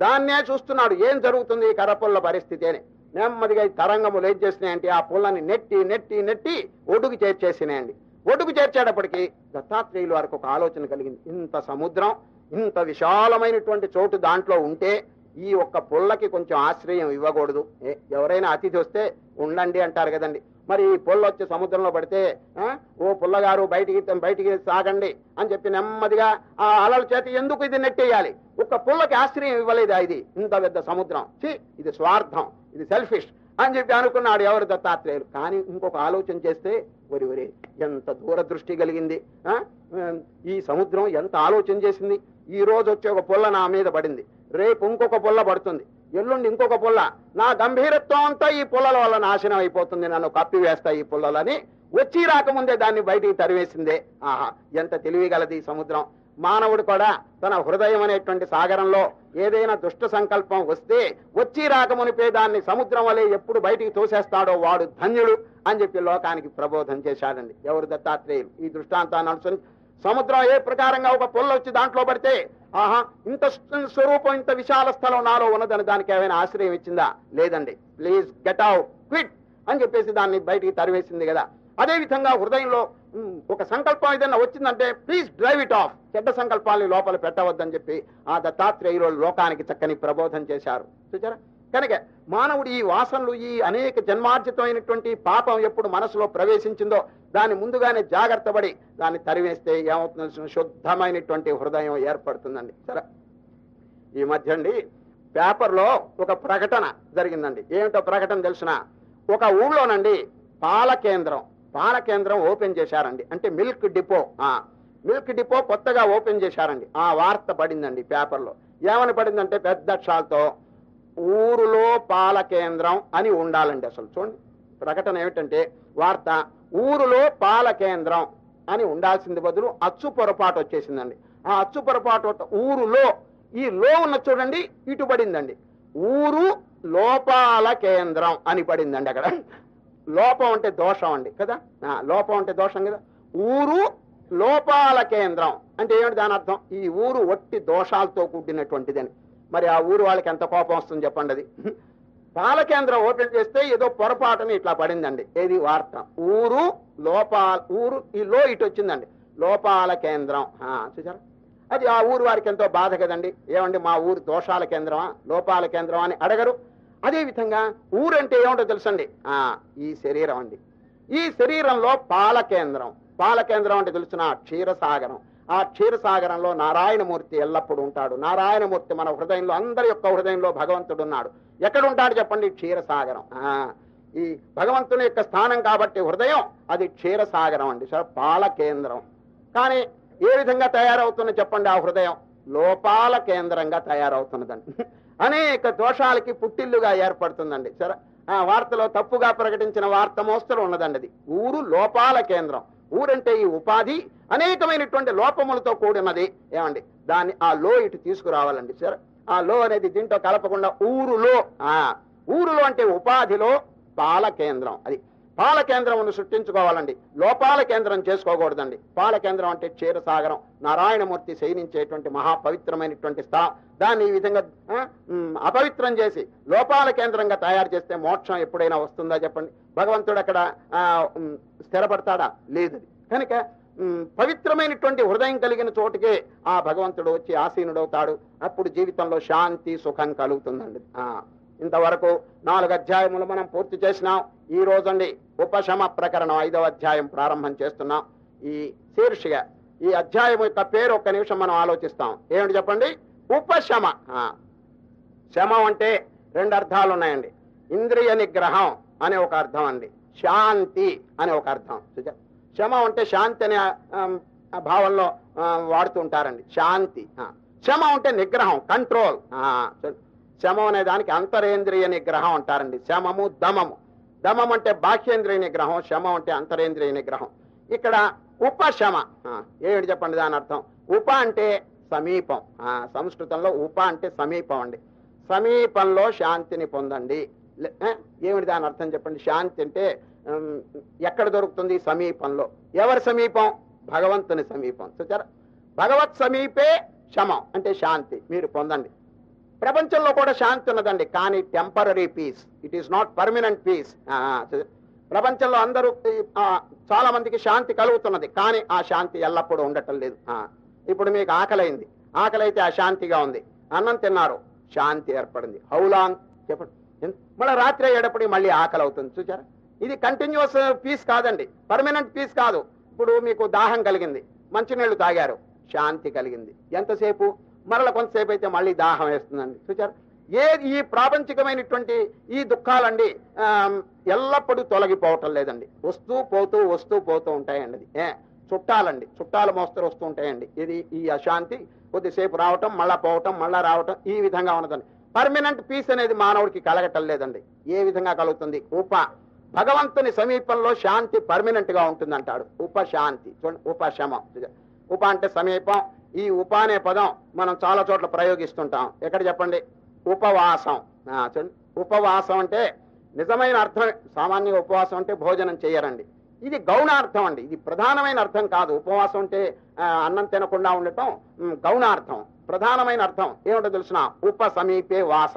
దాన్నే చూస్తున్నాడు. ఏం జరుగుతుంది ఈ కర్రపుల్ల పరిస్థితి అని. నెమ్మదిగా ఈ తరంగములు ఏం చేసినాయంటే ఆ పుల్లని నెట్టి నెట్టి నెట్టి ఒడుగు చేర్చేసినాయండి ఒడుగు చేర్చేటప్పటికి దత్తాత్రేయుల వారికి ఒక ఆలోచన కలిగింది. ఇంత సముద్రం ఇంత విశాలమైనటువంటి చోటు దాంట్లో ఉంటే ఈ ఒక్క పుల్లకి కొంచెం ఆశ్రయం ఇవ్వకూడదు. ఏ, ఎవరైనా అతిథి వస్తే ఉండండి అంటారు కదండి. మరి ఈ పుల్ల వచ్చి సముద్రంలో పడితే ఓ పుల్లగారు బయటికి బయటికి సాగండి అని చెప్పి నెమ్మదిగా ఆ అలల చేతి ఎందుకు ఇది నెట్టేయాలి? ఒక్క పుల్లకి ఆశ్రయం ఇవ్వలేదా ఇది? ఇంత పెద్ద సముద్రం. ఛీ, ఇది స్వార్థం ఇది సెల్ఫిష్ అని చెప్పి అనుకున్నాడు ఎవరు దత్తాత్రేయులు. కానీ ఇంకొక ఆలోచన చేస్తే ఒరి ఒరి ఎంత దూరదృష్టి కలిగింది ఈ సముద్రం ఎంత ఆలోచన చేసింది? ఈ రోజు వచ్చే ఒక పుల్ల నా మీద పడింది. రేపు ఇంకొక పుల్ల పడుతుంది. ఎల్లుండి ఇంకొక పుల్ల. నా గంభీరత్వం అంతా ఈ పుల్లల వల్ల నాశనం అయిపోతుంది. నన్ను కప్పి వేస్తాయి ఈ పుల్లలని. వచ్చి రాకముందే దాన్ని బయటికి తరివేసిందే. ఆహా ఎంత తెలివిగలది ఈ సముద్రం. మానవుడు కూడా తన హృదయం అనేటువంటి సాగరంలో ఏదైనా దుష్ట సంకల్పం వస్తే వచ్చి రాకమునిపే దాన్ని సముద్రం వలె ఎప్పుడు బయటికి తోసేస్తాడో వాడు ధన్యుడు అని చెప్పి లోకానికి ప్రబోధం చేశాడండి. ఎవరు దత్తాత్రేయులు? ఈ దృష్టాంతాన్ని అనుసరించి సముద్రం ఏ ప్రకారంగా ఒక పొల్ల వచ్చి దాంట్లో పడితే ఆహా ఇంత స్వరూపం ఇంత విశాల స్థలం నాలో ఉన్నదని దానికి ఏమైనా ఆశ్రయం ఇచ్చిందా? లేదండి. ప్లీజ్ గెట్ అవుట్ క్విట్ అని చెప్పేసి దాన్ని బయటికి తరివేసింది కదా. అదే విధంగా హృదయంలో ఒక సంకల్పం ఏదైనా వచ్చిందంటే ప్లీజ్ డ్రైవ్ ఇట్ ఆఫ్. చెడ్డ సంకల్పాలని లోపల పెట్టవద్దని చెప్పి ఆ దత్తాత్రేయులు లోకానికి చక్కని ప్రబోధం చేశారు. చూచారా కనుక మానవుడు ఈ వాసనలు ఈ అనేక జన్మార్జితమైనటువంటి పాపం ఎప్పుడు మనసులో ప్రవేశించిందో దాన్ని ముందుగానే జాగ్రత్త పడి దాన్ని తరివేస్తే ఏమవుతుందో శుద్ధమైనటువంటి హృదయం ఏర్పడుతుందండి. సరే. ఈ మధ్య అండి పేపర్లో ఒక ప్రకటన జరిగిందండి. ఏమిటో ప్రకటన తెలిసిన? ఒక ఊళ్ళోనండి పాల కేంద్రం పాల కేంద్రం ఓపెన్ చేశారండి. అంటే మిల్క్ డిపో మిల్క్ డిపో కొత్తగా ఓపెన్ చేశారండి. ఆ వార్త పడిందండి పేపర్లో. ఏమని పడిందంటే పెద్ద అక్షరాలతో ఊరులో పాల కేంద్రం అని ఉండాలండి అసలు. చూడండి. ప్రకటన ఏమిటంటే వార్త ఊరులో పాల కేంద్రం అని ఉండాల్సింది బదులు అచ్చు పొరపాటు వచ్చేసిందండి. ఆ అచ్చు పొరపాటు ఊరులో ఈ లో ఉన్న చూడండి ఇటు పడిందండి. ఊరు లోపాల కేంద్రం అని పడిందండి అక్కడ. లోపం అంటే దోషం అండి కదా? లోపం అంటే దోషం కదా? ఊరు లోపాల కేంద్రం అంటే ఏమిటి దాని అర్థం? ఈ ఊరు ఒట్టి దోషాలతో కూడినటువంటిదని. మరి ఆ ఊరు వాళ్ళకి ఎంత కోపం వస్తుంది చెప్పండి అది? పాల కేంద్రం ఓపెన్ చేస్తే ఏదో పొరపాటుని ఇట్లా పడిందండి. ఏది వార్త? ఊరు లోపాల ఊరు ఈ లో ఇటు వచ్చిందండి. లోపాల కేంద్రం. చూసారా అది ఆ ఊరు వారికి ఎంతో బాధ కదండి. ఏమండి మా ఊరు దోషాల కేంద్రమా? లోపాల కేంద్రం అని అడగరు. అదేవిధంగా ఊరంటే ఏమిటో తెలుసండి? ఈ శరీరం అండి. ఈ శరీరంలో పాల కేంద్రం. పాల కేంద్రం అంటే తెలుసిన క్షీరసాగరం. ఆ క్షీరసాగరంలో నారాయణమూర్తి ఎల్లప్పుడూ ఉంటాడు. నారాయణమూర్తి మన హృదయంలో అందరి యొక్క హృదయంలో భగవంతుడు ఉన్నాడు. ఎక్కడ ఉంటాడు చెప్పండి? క్షీరసాగరం. ఆ ఈ భగవంతుని యొక్క స్థానం కాబట్టి హృదయం అది క్షీరసాగరం అండి సార్ పాల కేంద్రం కానీ ఏ విధంగా తయారవుతుంది చెప్పండి ఆ హృదయం? లోపాల కేంద్రంగా తయారవుతున్నదండి. అనేక దోషాలకి పుట్టిల్లుగా ఏర్పడుతుందండి సరే. ఆ వార్తలో తప్పుగా ప్రకటించిన వార్త మోస్తరు ఉన్నదండి అది. ఊరు లోపాల కేంద్రం. ఊరంటే ఈ ఉపాధి అనేకమైనటువంటి లోపములతో కూడినది. ఏమండి? దాన్ని ఆ లో ఇటు తీసుకురావాలండి సరే. ఆ లో అనేది దీంట్లో కలపకుండా ఊరులో ఆ ఊరులో అంటే ఉపాధిలో పాల కేంద్రం అది పాల కేంద్రం సృష్టించుకోవాలండి. లోపాల కేంద్రం చేసుకోకూడదండి. పాల కేంద్రం అంటే క్షీరసాగరం. నారాయణమూర్తి శయనించేటువంటి మహాపవిత్రమైనటువంటి స్థా దాన్ని ఈ విధంగా అపవిత్రం చేసి లోపాల కేంద్రంగా తయారు చేస్తే మోక్షం ఎప్పుడైనా వస్తుందా చెప్పండి? భగవంతుడు అక్కడ స్థిరపడతాడా? లేదు. కనుక పవిత్రమైనటువంటి హృదయం కలిగిన చోటుకే ఆ భగవంతుడు వచ్చి ఆసీనుడవుతాడు. అప్పుడు జీవితంలో శాంతి సుఖం కలుగుతుందండి. ఇంతవరకు నాలుగు అధ్యాయములు మనం పూర్తి చేసినాం. ఈ రోజండి ఉపశమ ప్రకరణం ఐదవ అధ్యాయం ప్రారంభం చేస్తున్నాం. ఈ శీర్షిక ఈ అధ్యాయం యొక్క పేరు ఒక్క నిమిషం మనం ఆలోచిస్తాం. ఏమిటి చెప్పండి? ఉపశమ. శమ శమం అంటే రెండు అర్థాలు ఉన్నాయండి. ఇంద్రియ నిగ్రహం అనే ఒక అర్థం అండి. శాంతి అనే ఒక అర్థం. శమ అంటే శాంతి అనే భావంలో వాడుతుంటారండి వాడుతూ ఉంటారండి. శాంతి. శమ అంటే నిగ్రహం కంట్రోల్. శమం అనే దానికి అంతరేంద్రియ నిగ్రహం అంటారండి. శమము దమము. దమం అంటే బాహ్యేంద్రియ నిగ్రహం శమం అంటే అంతరేంద్రియ నిగ్రహం. ఇక్కడ ఉపశమ ఏమిటి చెప్పండి దాని అర్థం? ఉప అంటే సమీపం. సంస్కృతంలో ఉప అంటే సమీపం అండి. సమీపంలో శాంతిని పొందండి. ఏమిటి దాని అర్థం చెప్పండి? శాంతి అంటే ఎక్కడ దొరుకుతుంది? సమీపంలో. ఎవరి సమీపం? భగవంతుని సమీపం. చూచారా? భగవత్ సమీపే శమం అంటే శాంతి. మీరు పొందండి. ప్రపంచంలో కూడా శాంతి ఉన్నదండి. కానీ temporary peace it is not permanent peace ప్రపంచంలో అందరూ చాలా మందికి శాంతి కలుగుతున్నది. కానీ ఆ శాంతి ఎల్లప్పుడూ ఉండటం లేదు. ఇప్పుడు మీకు ఆకలైంది. ఆకలి అయితే అశాంతిగా ఉంది. అన్నం తిన్నారు. శాంతి ఏర్పడింది. హౌలాంగ్ చెప్పండి. మళ్ళీ రాత్రి అయ్యేటప్పుడు మళ్ళీ ఆకలి అవుతుంది చూచారా ఇది కంటిన్యూస్ పీస్ కాదండి. పర్మనెంట్ పీస్ కాదు. ఇప్పుడు మీకు దాహం కలిగింది. మంచినీళ్ళు తాగారు. శాంతి కలిగింది. ఎంతసేపు? మరల కొంతసేపు అయితే మళ్ళీ దాహం వేస్తుందండి. చూచారు ఏది ఈ ప్రాపంచికమైనటువంటి ఈ దుఃఖాలండి ఎల్లప్పుడూ తొలగిపోవటం లేదండి. వస్తూ పోతూ వస్తూ పోతూ ఉంటాయండి అది. ఏ చుట్టాలండి చుట్టాలు మోస్తరు వస్తూ ఉంటాయండి. ఇది ఈ అశాంతి కొద్దిసేపు రావటం మళ్ళా పోవటం మళ్ళా రావటం ఈ విధంగా ఉన్నదండి. పర్మనెంట్ పీస్ అనేది మానవుడికి కలగటం లేదండి. ఏ విధంగా కలుగుతుంది? ఉప భగవంతుని సమీపంలో శాంతి పర్మనెంట్గా ఉంటుంది అంటాడు ఉపశాంతి. చూడండి ఉపశమం. ఉప అంటే సమీపం ఈ ఉప అనే పదం మనం చాలా చోట్ల ప్రయోగిస్తుంటాం. ఎక్కడ చెప్పండి? ఉపవాసం. చూడండి. ఉపవాసం అంటే నిజమైన అర్థం సామాన్యంగా ఉపవాసం అంటే భోజనం చేయరండి. ఇది గౌణార్థం అండి. ఇది ప్రధానమైన అర్థం కాదు. ఉపవాసం అంటే అన్నం తినకుండా ఉండటం గౌణార్థం. ప్రధానమైన అర్థం. ఏమిటో తెలిసిన? ఉప సమీపే వాస.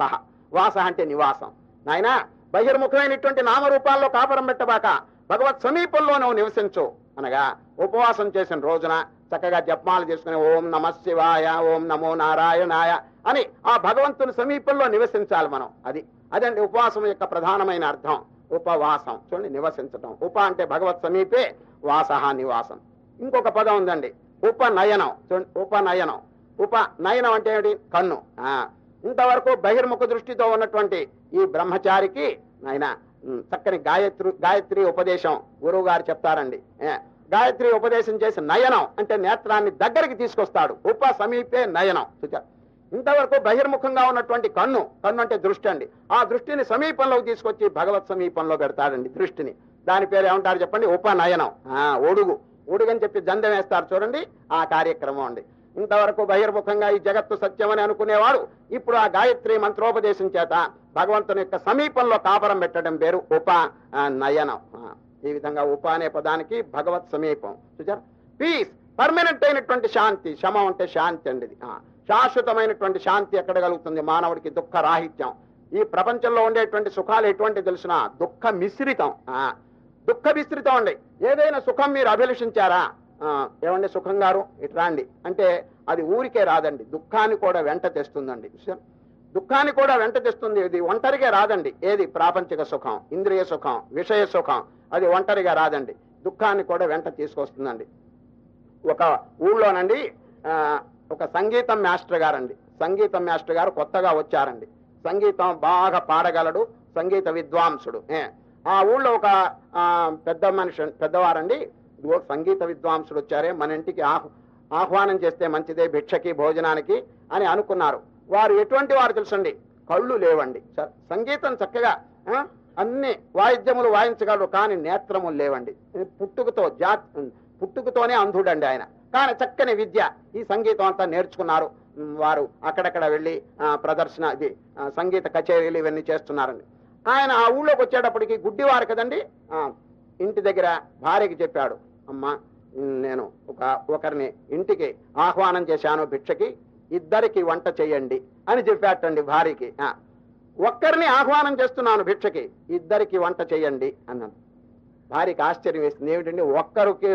వాస అంటే నివాసం. నాయనా బహిర్ముఖమైనటువంటి నామరూపాల్లో కాపురం పెట్టబాక భగవత్ సమీపంలో నువ్వు నివసించు అనగా ఉపవాసం చేసిన రోజున చక్కగా జపమాలు చేసుకుని ఓం నమ శివాయ ఓం నమో నారాయణాయ అని ఆ భగవంతుని సమీపంలో నివసించాలి మనం. అది అదండి ఉపవాసం యొక్క ప్రధానమైన అర్థం. ఉపవాసం. చూడండి నివసించటం. ఉప అంటే భగవత్ సమీపే వాస నివాసం. ఇంకొక పదం ఉందండి. ఉపనయనం. చూడండి ఉపనయనం. ఉప నయనం అంటే ఏమిటి? కన్ను. ఆ ఇంతవరకు బహిర్ముఖ దృష్టితో ఉన్నటువంటి ఈ బ్రహ్మచారికి నాయన చక్కని గాయత్రి గాయత్రి ఉపదేశం గురువు గారు చెప్తారండి గాయత్రి ఉపదేశం చేసి నయనం అంటే నేత్రాన్ని దగ్గరికి తీసుకొస్తాడు. ఉప సమీపే నయనం. చూచారు ఇంతవరకు బహిర్ముఖంగా ఉన్నటువంటి కన్ను కన్ను అంటే దృష్టి అండి. ఆ దృష్టిని సమీపంలోకి తీసుకొచ్చి భగవత్ సమీపంలో పెడతాడండి దృష్టిని. దాని పేరు ఏమంటారు చెప్పండి? ఉపనయనం ఆ ఒడుగు. ఒడుగు అని చెప్పి దందం వేస్తారు చూడండి ఆ కార్యక్రమం అండి. ఇంతవరకు బహిర్ముఖంగా ఈ జగత్తు సత్యం అని అనుకునేవాడు ఇప్పుడు ఆ గాయత్రి మంత్రోపదేశం చేత భగవంతుని యొక్క సమీపంలో కాపరం పెట్టడం పేరు ఉప నయనం. ఈ విధంగా ఉప అనే పదానికి భగవత్ సమీపం. చూచారు పీస్ పర్మనెంట్ అయినటువంటి శాంతి. శమ అంటే శాంతి అండి ఇది. శాశ్వతమైనటువంటి శాంతి ఎక్కడ కలుగుతుంది? మానవుడికి దుఃఖ రాహిత్యం. ఈ ప్రపంచంలో ఉండేటువంటి సుఖాలు ఎటువంటి తెలిసిన? దుఃఖ మిశ్రితం. ఆ, దుఃఖ మిశ్రితం అండి. ఏదైనా సుఖం మీరు అభిలషించారా? ఏమండి సుఖం గారు? ఇట్రాండి అంటే అది ఊరికే రాదండి. దుఃఖాన్ని కూడా వెంట తెస్తుందండి. దుఃఖాన్ని కూడా వెంట తెస్తుంది. ఇది ఒంటరిగా రాదండి. ఏది? ప్రాపంచిక సుఖం ఇంద్రియ సుఖం విషయ సుఖం. అది ఒంటరిగా రాదండి. దుఃఖాన్ని కూడా వెంట తీసుకొస్తుందండి. ఒక ఊళ్ళోనండి ఒక సంగీతం మాస్టర్ గారండి. సంగీతం మాస్టర్ గారు కొత్తగా వచ్చారండి. సంగీతం బాగా పాడగలడు. సంగీత విద్వాంసుడు. ఆ ఊళ్ళో ఒక పెద్ద మనిషి పెద్దవారండి. సంగీత విద్వాంసుడు వచ్చారే. మన ఇంటికి ఆహ్వానం చేస్తే మంచిదే భిక్షకి భోజనానికి అని అనుకున్నారు. వారు ఎటువంటి వారు తెలుసండి? కళ్ళు లేవండి. స- సంగీతం చక్కగా అన్ని వాయిద్యములు వాయించగలరు కానీ నేత్రములు లేవండి. పుట్టుకతో జా పుట్టుకతోనే అంధుడండి ఆయన. కానీ చక్కని విద్య ఈ సంగీతం అంతా నేర్చుకున్నారు. వారు అక్కడక్కడ వెళ్ళి ప్రదర్శన ఇది సంగీత కచేరీలు ఇవన్నీ చేస్తున్నారండి. ఆయన ఆ ఊళ్ళోకి వచ్చేటప్పటికి గుడ్డివారు కదండి? ఇంటి దగ్గర భార్యకి చెప్పాడు అమ్మా నేను ఒక ఒకరిని ఇంటికి ఆహ్వానం చేశాను భిక్షకి ఇద్దరికి వంట చేయండి అని చెప్పాటండి భార్యకి. ఒక్కరిని ఆహ్వానం చేస్తున్నాను భిక్షకి ఇద్దరికి వంట చేయండి అన్నాను. భార్యకి ఆశ్చర్యం వేసింది. ఏమిటండి? ఒక్కరికి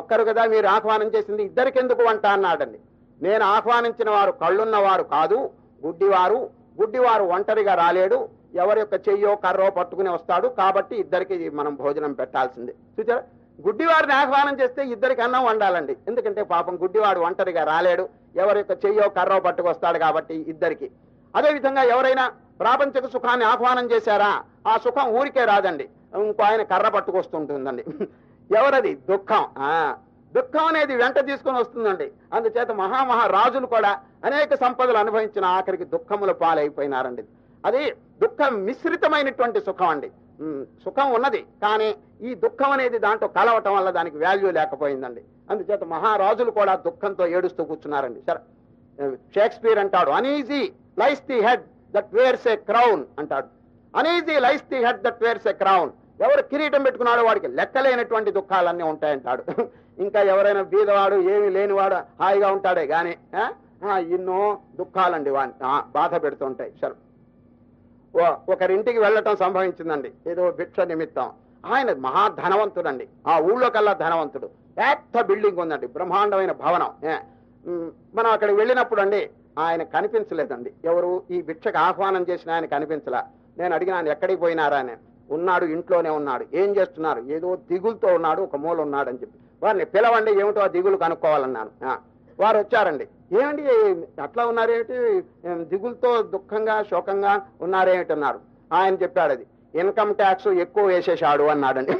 ఒక్కరు కదా మీరు ఆహ్వానం చేసింది ఇద్దరికి ఎందుకు వంట అన్నాడండి. నేను ఆహ్వానించిన వారు కళ్ళున్నవారు కాదు గుడ్డివారు గుడ్డివారు ఒంటరిగా రాలేడు ఎవరి యొక్క చెయ్యో కర్రో పట్టుకుని వస్తాడు కాబట్టి ఇద్దరికి మనం భోజనం పెట్టాల్సిందే. చూచారా గుడ్డివారిని ఆహ్వానం చేస్తే ఇద్దరికి అన్నం వండాలండి. ఎందుకంటే పాపం గుడ్డివాడు ఒంటరిగా రాలేడు ఎవరి యొక్క చెయ్యో కర్రో పట్టుకొస్తాడు కాబట్టి ఇద్దరికి. అదే విధంగా ఎవరైనా ప్రాపంచిక సుఖాన్ని ఆహ్వానం చేశారా ఆ సుఖం ఊరికే రాదండి. ఇంకో ఆయన కర్ర పట్టుకొస్తుంటుందండి. ఎవరది? దుఃఖం. ఆ దుఃఖం అనేది వెంట తీసుకొని వస్తుందండి. అందుచేత మహామహా రాజులు కూడా అనేక సంపదలు అనుభవించిన ఆఖరికి దుఃఖముల పాలైపోయినారండి. అది దుఃఖం మిశ్రితమైనటువంటి సుఖం అండి. సుఖం ఉన్నది కానీ ఈ దుఃఖం అనేది దాంట్లో కలవటం వల్ల దానికి వాల్యూ లేకపోయిందండి. అందుచేత మహారాజులు కూడా దుఃఖంతో ఏడుస్తూ కూర్చున్నారండి. సరే షేక్స్పియర్ అంటాడు uneasy lies the head that wears a crown అంటాడు. Uneasy lies the head that wears a crown ఎవరు కిరీటం పెట్టుకున్నాడో వాడికి లెక్కలేనటువంటి దుఃఖాలన్నీ ఉంటాయంటాడు. ఇంకా ఎవరైనా బీదవాడు ఏమీ లేనివాడు హాయిగా ఉంటాడే గాని ఆ? ఎన్నో దుఃఖాలండి వాడిని బాధ పెడుతుంటాయి. సరే. ఓ- ఒకరింటికి వెళ్ళటం సంభవించిందండి. ఏదో భిక్ష నిమిత్తం. ఆయన మహా ధనవంతుడండి ఆ ఊళ్ళో కల్లా ధనవంతుడు. పెద్ద బిల్డింగ్ ఉందండి. బ్రహ్మాండమైన భవనం. మనం అక్కడికి వెళ్ళినప్పుడు అండి ఆయన కనిపించలేదండి. ఎవరు ఈ భిక్షకు ఆహ్వానం చేసిన ఆయన కనిపించలా. నేను అడిగినాను ఎక్కడికి పోయినారా? అని. ఉన్నాడు ఇంట్లోనే ఉన్నాడు. ఏం చేస్తున్నారు? ఏదో దిగులతో ఉన్నాడు ఒక మూల ఉన్నాడు అని చెప్పి. వారిని పిలవండి ఏమిటో ఆ దిగులు కనుక్కోవాలన్నాను. ఆ, వారు వచ్చారండి. ఏమండి అట్లా ఉన్నారేమిటి దిగులతో దుఃఖంగా శోకంగా ఉన్నారేమిటి అన్నారు ఆయన చెప్పాడు అది. ఇన్కమ్ ట్యాక్స్ ఎక్కువ వేసేసాడు అన్నాడండి.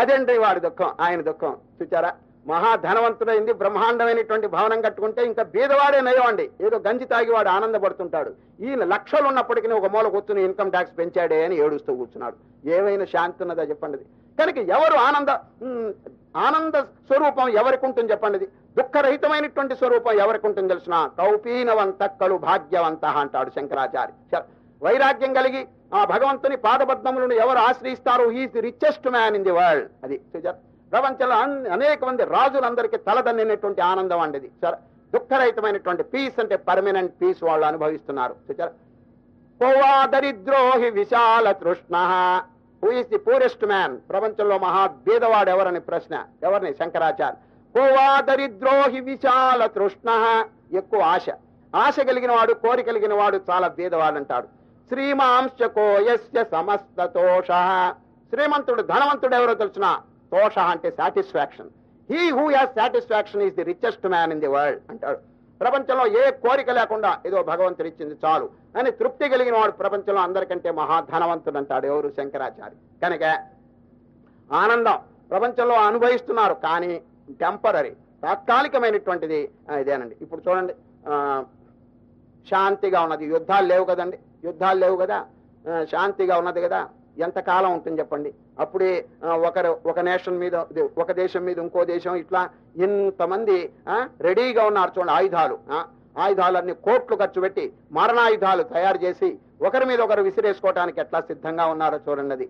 అదేంటి వాడి దుఃఖం? ఆయన దుఃఖం. చూచారా? మహా ధనవంతుడైంది బ్రహ్మాండమైనటువంటి భవనం కట్టుకుంటే ఇంకా బీదవాడే నయవండి. ఏదో గంజి తాగి వాడు ఆనందపడుతుంటాడు. ఈయన లక్షలు ఉన్నప్పటికీ ఒక మూల కూర్చుని ఇన్కమ్ ట్యాక్స్ పెంచాడే అని ఏడుస్తూ కూర్చున్నాడు. ఏవైనా శాంతి ఉన్నదా చెప్పండి. కనుక ఎవరు ఆనంద ఆనంద స్వరూపం ఎవరికి ఉంటుంది చెప్పండి. దుఃఖరహితమైనటువంటి స్వరూపం ఎవరికి ఉంటుంది తెలిసిన కౌపీనవంతక్కలు భాగ్యవంత అంటాడు శంకరాచారి వైరాగ్యం కలిగి ఆ భగవంతుని పాదబద్ధములను ఎవరు ఆశ్రయిస్తారో he's the richest man in the world అది ప్రపంచంలో అనేక మంది రాజులందరికీ తలదన్నినటువంటి ఆనందం అండిది సరే దుఃఖరహితమైనటువంటి పీస్ అంటే పర్మనెంట్ పీస్ వాళ్ళు అనుభవిస్తున్నారు చూచారు పోవా దరిద్రోహి విశాల తృష్ణ. Who is the poorest man ప్రపంచంలో మహా బీదవాడు ఎవరని ప్రశ్న ఎవరిని? శంకరాచార్య. పోవా దరిద్రోహి విశాల తృష్ణ. ఎక్కువ ఆశ. ఆశ కలిగిన వాడు కోరిక కలిగిన వాడు చాలా బీదవాడు అంటాడు శ్రీమాంశ కోయస్య సమస్త తోష. శ్రీమంతుడు ధనవంతుడు ఎవరో తెలిసిన? తోష అంటే satisfaction. He who has satisfaction is the richest man in the world అంటాడు. ప్రపంచంలో ఏ కోరిక లేకుండా ఏదో భగవంతుడు ఇచ్చింది చాలు. అని తృప్తి కలిగిన వాడు ప్రపంచంలో అందరికంటే మహాధనవంతుడు అంటాడు ఎవరు? శంకరాచారి కనుక ఆనందం ప్రపంచంలో అనుభవిస్తున్నారు కానీ టెంపరీ తాత్కాలికమైనటువంటిది ఇదేనండి. ఇప్పుడు చూడండి శాంతిగా ఉన్నది. యుద్ధాలు లేవు కదండి. యుద్ధాలు లేవు కదా శాంతిగా ఉన్నది కదా ఎంతకాలం ఉంటుంది చెప్పండి? అప్పుడే ఒకరు ఒక నేషన్ మీద ఒక దేశం మీద ఇంకో దేశం ఇట్లా ఇంతమంది రెడీగా ఉన్నారు చూడండి ఆయుధాలు ఆ, ఆయుధాలన్నీ కోట్లు ఖర్చు పెట్టి మరణాయుధాలు తయారు చేసి ఒకరి మీద ఒకరు విసిరేసుకోవటానికి ఎట్లా సిద్ధంగా ఉన్నారో చూడండి అది.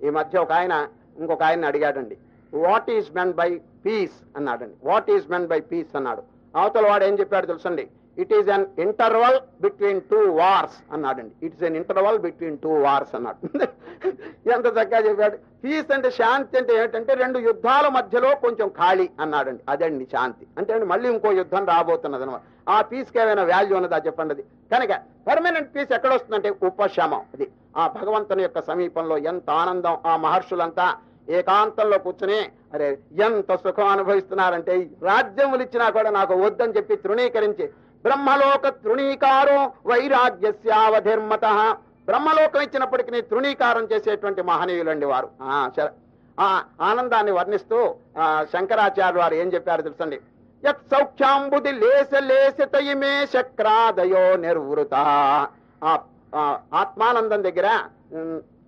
ఈ మధ్య ఒక ఆయన ఇంకొక ఆయన అడిగాడండి what is meant by peace అన్నాడండి. What is meant by peace అన్నాడు. అవతల వాడు ఏం చెప్పాడు తెలుసండి? It is an interval between two wars అన్నాడండి. It's an interval between two wars అన్నాడు. ఎంత చక్కగా చెప్పాడు? పీస్ అంటే శాంతి అంటే ఏంటంటే రెండు యుద్ధాల మధ్యలో కొంచెం ఖాళీ అన్నాడండి. అదండి శాంతి. అంటే మళ్ళీ ఇంకో యుద్ధం రాబోతున్నది అనమాట ఆ పీస్కి ఏమైనా వాల్యూ ఉన్నదా చెప్పండి కనుక పర్మనెంట్ పీస్ ఎక్కడొస్తుందంటే ఉపశమం. అది ఆ భగవంతుని యొక్క సమీపంలో ఎంత ఆనందం ఆ మహర్షులంతా ఏకాంతంలో కూర్చుని అరే ఎంత సుఖం అనుభవిస్తున్నారంటే రాజ్యములు ఇచ్చినా కూడా నాకు వద్దని చెప్పి తృణీకరించి బ్రహ్మలోక తృణీకారో వైరాగ్యస్యావధిర్మత. బ్రహ్మలోకం ఇచ్చినప్పటికీ తృణీకారం చేసేటువంటి మహనీయులండి వారు. ఆ, ఆ ఆనందాన్ని వర్ణిస్తూ శంకరాచార్య వారు ఏం చెప్పారు తెలుసండి? యత్ సౌఖ్యాంబుది లేస లేసతయిమే శక్రాదయో నిర్వృత. ఆత్మానందం దగ్గర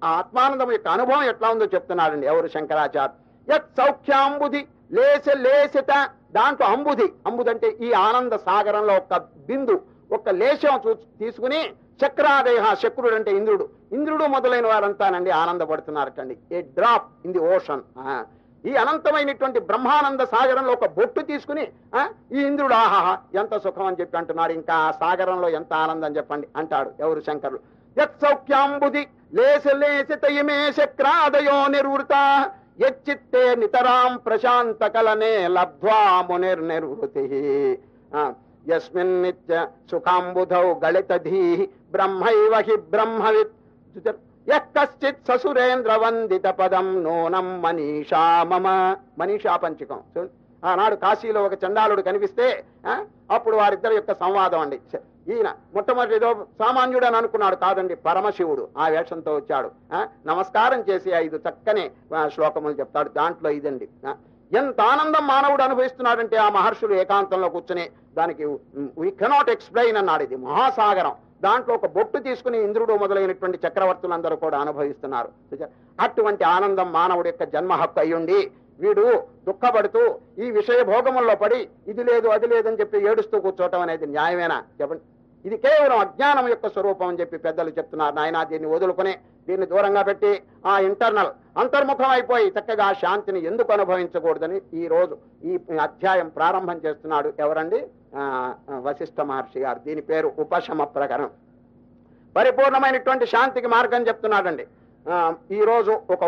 ఆత్మానందం యొక్క అనుభవం ఎట్లా ఉందో చెప్తున్నాడండి ఎవరు శంకరాచార్య? యత్ సౌఖ్యాంబుది లేస లేసత దాంట్లో అంబుది అంబుదంటే ఈ ఆనంద సాగరంలో ఒక బిందు ఒక లేశం చూ- తీసుకుని చక్రాదేహ శక్రుడు అంటే ఇంద్రుడు. ఇంద్రుడు మొదలైన వారంతానండి ఆనందపడుతున్నారటండి. A drop in the ocean. ఈ అనంతమైనటువంటి బ్రహ్మానంద సాగరంలో ఒక బొట్టు తీసుకుని ఆ, ఈ ఇంద్రుడు ఆహాహా ఎంత సుఖం అని చెప్పి అంటున్నాడు ఇంకా ఆ సాగరంలో ఎంత ఆనందం చెప్పండి అంటాడు ఎవరు శంకరుడు యత్ సౌఖ్యాంబుది లేస లేస తయమే శక్రాదయో నిర్వృత యచ్చిత్తే నితరాం ప్రశాంత కలనే లబ్ధ్వా మునిర్నిర్వృతి. యస్మిన్నిత్య నిత్య సుఖాంబుధౌ గళితధీ. బ్రహ్మైవ హి బ్రహ్మవిత్. యః కశ్చిత్ ససురేంద్ర వందిత పదం నూనం మనీషా మమ. మనీషా పంచకం. ఆనాడు కాశీలో ఒక చండాలుడు కనిపిస్తే అప్పుడు వారిద్దరి యొక్క సంవాదం అండి. ఈయన మొట్టమొదటి ఏదో సామాన్యుడు అని అనుకున్నాడు కాదండి పరమశివుడు. ఆ వేషంతో వచ్చాడు. నమస్కారం చేసి ఐదు చక్కని శ్లోకములు చెప్తాడు. దాంట్లో ఇదండి. ఎంత ఆనందం మానవుడు అనుభవిస్తున్నాడంటే ఆ మహర్షులు ఏకాంతంలో కూర్చుని దానికి వీ కెనాట్ ఎక్స్ప్లెయిన్ అన్నాడు ఇది మహాసాగరం. దాంట్లో ఒక బొట్టు తీసుకుని ఇంద్రుడు మొదలైనటువంటి చక్రవర్తులందరూ కూడా అనుభవిస్తున్నారు. అటువంటి ఆనందం మానవుడి యొక్క జన్మ హక్కు అయ్యుండి వీడు దుఃఖపడుతూ ఈ విషయ భోగముల్లో పడి ఇది లేదు అది లేదని చెప్పి ఏడుస్తూ కూర్చోవటం అనేది న్యాయమేనా? చెప్పండి. ఇది కేవలం అజ్ఞానం యొక్క స్వరూపం అని చెప్పి పెద్దలు చెప్తున్నారు. నాయన దీన్ని వదులుకొని దీన్ని దూరంగా పెట్టి ఆ ఇంటర్నల్ అంతర్ముఖం అయిపోయి చక్కగా శాంతిని ఎందుకు అనుభవించకూడదని ఈ రోజు ఈ అధ్యాయం ప్రారంభం చేస్తున్నాడు ఎవరండి? వశిష్ఠ మహర్షి గారు. దీని పేరు ఉపశమ ప్రకరణం. పరిపూర్ణమైనటువంటి శాంతికి మార్గం చెప్తున్నాడండి. ఈ రోజు ఒక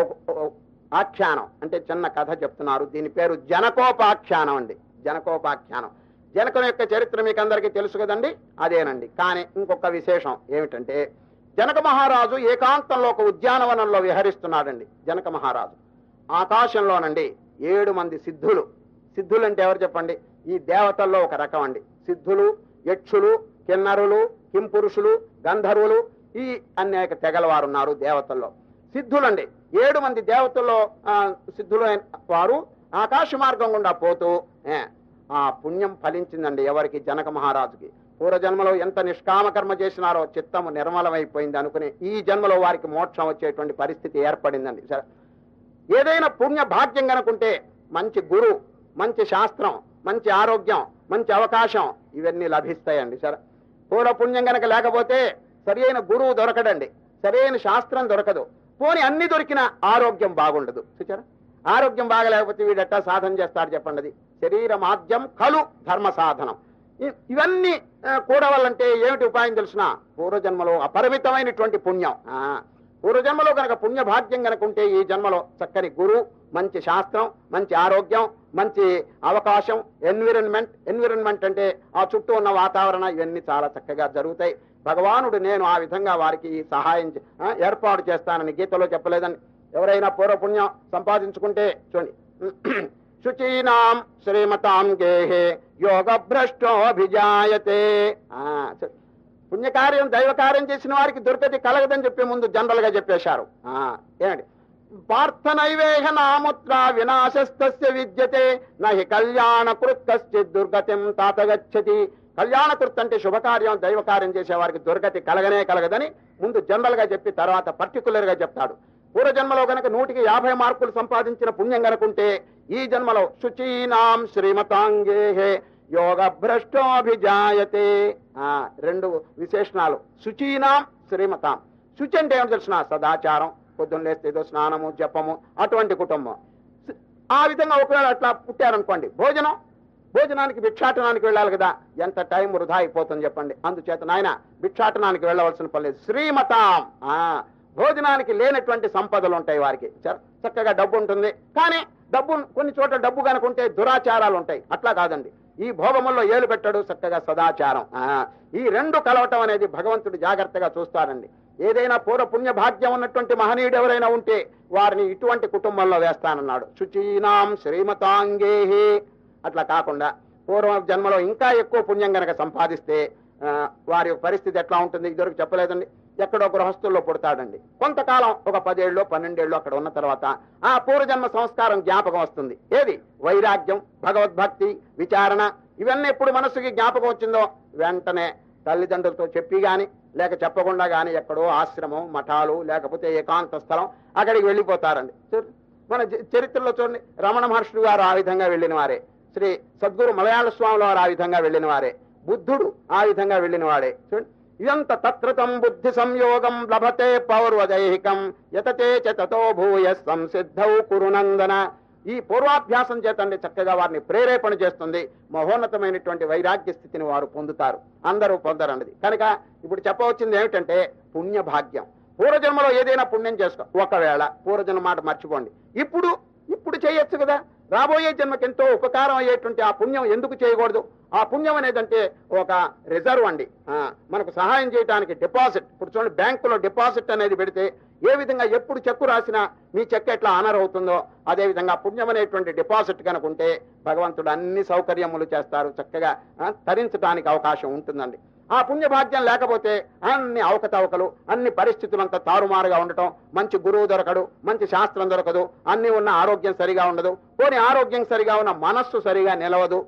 ఆఖ్యానం. అంటే చిన్న కథ చెప్తున్నారు. దీని పేరు జనకోపాఖ్యానం అండి. జనకోపాఖ్యానం. జనకం యొక్క చరిత్ర మీకు అందరికీ తెలుసు కదండి? అదేనండి. కానీ ఇంకొక విశేషం ఏమిటంటే జనక మహారాజు ఏకాంతంలో ఒక ఉద్యానవనంలో విహరిస్తున్నాడండి. జనక మహారాజు. ఆకాశంలోనండి ఏడు మంది సిద్ధులు. సిద్ధులు అంటే ఎవరు చెప్పండి? ఈ దేవతల్లో ఒక రకం అండి. సిద్ధులు యక్షులు కిన్నరులు కింపురుషులు గంధర్వులు ఈ అనేక తెగలవారున్నారు ఉన్నారు దేవతల్లో. సిద్ధులండి. ఏడు మంది దేవతల్లో సిద్ధులైన వారు ఆకాశ మార్గం గుండా పోతూ ఆ పుణ్యం ఫలించిందండి ఎవరికి? జనక మహారాజుకి. పూర్వజన్మలో ఎంత నిష్కామ కర్మ చేసినారో చిత్తము నిర్మలమైపోయింది అనుకుని ఈ జన్మలో వారికి మోక్షం వచ్చేటువంటి పరిస్థితి ఏర్పడిందండి. సరే ఏదైనా పుణ్య భాగ్యం కనుకుంటే మంచి గురు మంచి శాస్త్రం మంచి ఆరోగ్యం మంచి అవకాశం ఇవన్నీ లభిస్తాయండి సరే. పూర్వపుణ్యం పుణ్యం లేకపోతే లేకపోతే అయిన గురువు దొరకడండి. సరైన శాస్త్రం దొరకదు. పోని అన్ని దొరికిన ఆరోగ్యం బాగుండదు. చూచారా? ఆరోగ్యం బాగలేకపోతే వీడట్టా సాధన చేస్తాడు చెప్పండి అది శరీర కలు ధర్మ సాధనం. ఇవన్నీ కూడవాలంటే ఏమిటి ఉపాయం తెలిసిన? పూర్వజన్మలో అపరిమితమైనటువంటి పుణ్యం. ఆ, పూర్వజన్మలో కనుక పుణ్య భాగ్యం కనుక ఉంటే ఈ జన్మలో చక్కని గురు మంచి శాస్త్రం మంచి ఆరోగ్యం మంచి అవకాశం ఎన్విరాన్మెంట్ ఎన్విరాన్మెంట్ అంటే ఆ చుట్టూ ఉన్న వాతావరణం ఇవన్నీ చాలా చక్కగా జరుగుతాయి. భగవానుడు నేను ఆ విధంగా వారికి సహాయం ఏర్పాటు చేస్తానని గీతలో చెప్పలేదని ఎవరైనా పూర్వపుణ్యం సంపాదించుకుంటే చూడండి. శుచీనాం శ్రీమతాం గేహే యోగ భ్రష్టోభిజాయతే ఆ, చ- పుణ్యకార్యం దైవకార్యం చేసిన వారికి దుర్గతి కలగదని చెప్పి ముందు జనరల్గా చెప్పేశారు. ఆ, ఏమండి? పార్థ నైవేహ నాముత్ర వినాశస్తస్య విద్యతే నహి కళ్యాణ కృత్ దుర్గతిం తాతగచ్చతి కళ్యాణకృత్ అంటే శుభకార్యం దైవకార్యం చేసేవారికి దుర్గతి కలగనే కలగదని ముందు జనరల్గా చెప్పి తర్వాత పర్టికులర్గా చెప్తాడు. పూర్వజన్మలో గనక నూటికి యాభై మార్కులు సంపాదించిన పుణ్యం గనుకుంటే ఈ జన్మలో శుచీనాం శ్రీమతాంగేహే యోగ భ్రష్టోభిజాయతే రెండు విశేషణాలు. శుచీనాం శ్రీమతాం. శుచి అంటే ఏమిటి తెలిసిన? సదాచారం పొద్దున్న లేస్తే ఏదో స్నానము జపము అటువంటి కుటుంబం. ఆ విధంగా ఒకవేళ అట్లా పుట్టారనుకోండి భోజనం భోజనానికి భిక్షాటనానికి వెళ్ళాలి కదా. ఎంత టైం వృధా అయిపోతుంది చెప్పండి. అందుచేత నాయన భిక్షాటనానికి వెళ్ళవలసిన పని లేదు. శ్రీమతాం. ఆ భోజనానికి లేనటువంటి సంపదలు ఉంటాయి వారికి. చ- చక్కగా డబ్బు ఉంటుంది. కానీ డబ్బు కొన్ని చోట్ల డబ్బు కనుకుంటే దురాచారాలు ఉంటాయి. అట్లా కాదండి. ఈ భోగముల్లో ఏలు పెట్టడు చక్కగా సదాచారం. ఆ ఈ రెండు కలవటం అనేది భగవంతుడు జాగ్రత్తగా చూస్తారండి ఏదైనా పూర్వ పుణ్య భాగ్యం ఉన్నటువంటి మహనీయుడు ఎవరైనా ఉంటే వారిని ఇటువంటి కుటుంబంలో వేస్తానన్నాడు. శుచీనాం శ్రీమతాంగేహి. అట్లా కాకుండా పూర్వ జన్మలో ఇంకా ఎక్కువ పుణ్యం గనక సంపాదిస్తే వారి పరిస్థితి ఎట్లా ఉంటుంది? ఇదివరకు చెప్పలేదండి. ఎక్కడో గృహస్థుల్లో పుడతాడండి. కొంతకాలం ఒక పదేళ్ళు పన్నెండేళ్ళు అక్కడ ఉన్న తర్వాత ఆ పూర్వజన్మ సంస్కారం జ్ఞాపకం వస్తుంది. ఏది? వైరాగ్యం భగవద్భక్తి విచారణ ఇవన్నీ ఎప్పుడు మనసుకి జ్ఞాపకం వచ్చిందో వెంటనే తల్లిదండ్రులతో చెప్పి గాని లేక చెప్పకుండా గాని ఎక్కడో ఆశ్రమం మఠాలు లేకపోతే ఏకాంత స్థలం అక్కడికి వెళ్ళిపోతారండి. చూ- మన చరిత్రలో చూడండి. రమణ మహర్షులు గారు ఆ విధంగా వెళ్ళిన వారే శ్రీ సద్గురు మలయాళ స్వాముల వారు ఆ విధంగా వెళ్ళిన వారే బుద్ధుడు ఆ విధంగా వెళ్ళిన వాడే చూడండి. ఇదంత తత్రతం బుద్ధి సంయోగం లభతే పౌర్వదైహికం. యతతే చతతో భూయ సంసిద్ధౌ కురునందన ఈ పూర్వాభ్యాసం చేతండి చక్కగా వారిని ప్రేరేపణ చేస్తుంది. మహోన్నతమైనటువంటి వైరాగ్య స్థితిని వారు పొందుతారు. అందరూ పొందరన్నది. కనుక ఇప్పుడు చెప్పవచ్చింది ఏమిటంటే పుణ్య భాగ్యం పూర్వజన్మలో ఏదైనా పుణ్యం చేసుకో. ఒకవేళ పూర్వజన్మ మాట మర్చిపోండి. ఇప్పుడు ఇప్పుడు చేయొచ్చు కదా. రాబోయే జన్మకెంతో ఉపకారం అయ్యేటువంటి ఆ పుణ్యం ఎందుకు చేయకూడదు? ఆ పుణ్యం అనేదంటే ఒక రిజర్వ్ అండి. మనకు సహాయం చేయడానికి డిపాజిట్. ఇప్పుడు చూడండి బ్యాంకులో డిపాజిట్ అనేది పెడితే ఏ విధంగా ఎప్పుడు చెక్కు రాసినా మీ చెక్ ఎట్లా ఆనర్ అవుతుందో అదేవిధంగా పుణ్యం అనేటువంటి డిపాజిట్ కనుక ఉంటే భగవంతుడు అన్ని సౌకర్యములు చేస్తారు చక్కగా తరించడానికి అవకాశం ఉంటుందండి. ఆ పుణ్యభాగ్యం లేకపోతే అన్ని అవకతవకలు అన్ని పరిస్థితులంతా తారుమారుగా ఉండటం మంచి గురువు దొరకడు మంచి శాస్త్రం దొరకదు అన్ని ఉన్న ఆరోగ్యం సరిగా ఉండదు పోనీ ఆరోగ్యం సరిగా ఉన్న మనస్సు సరిగా నిలవదు.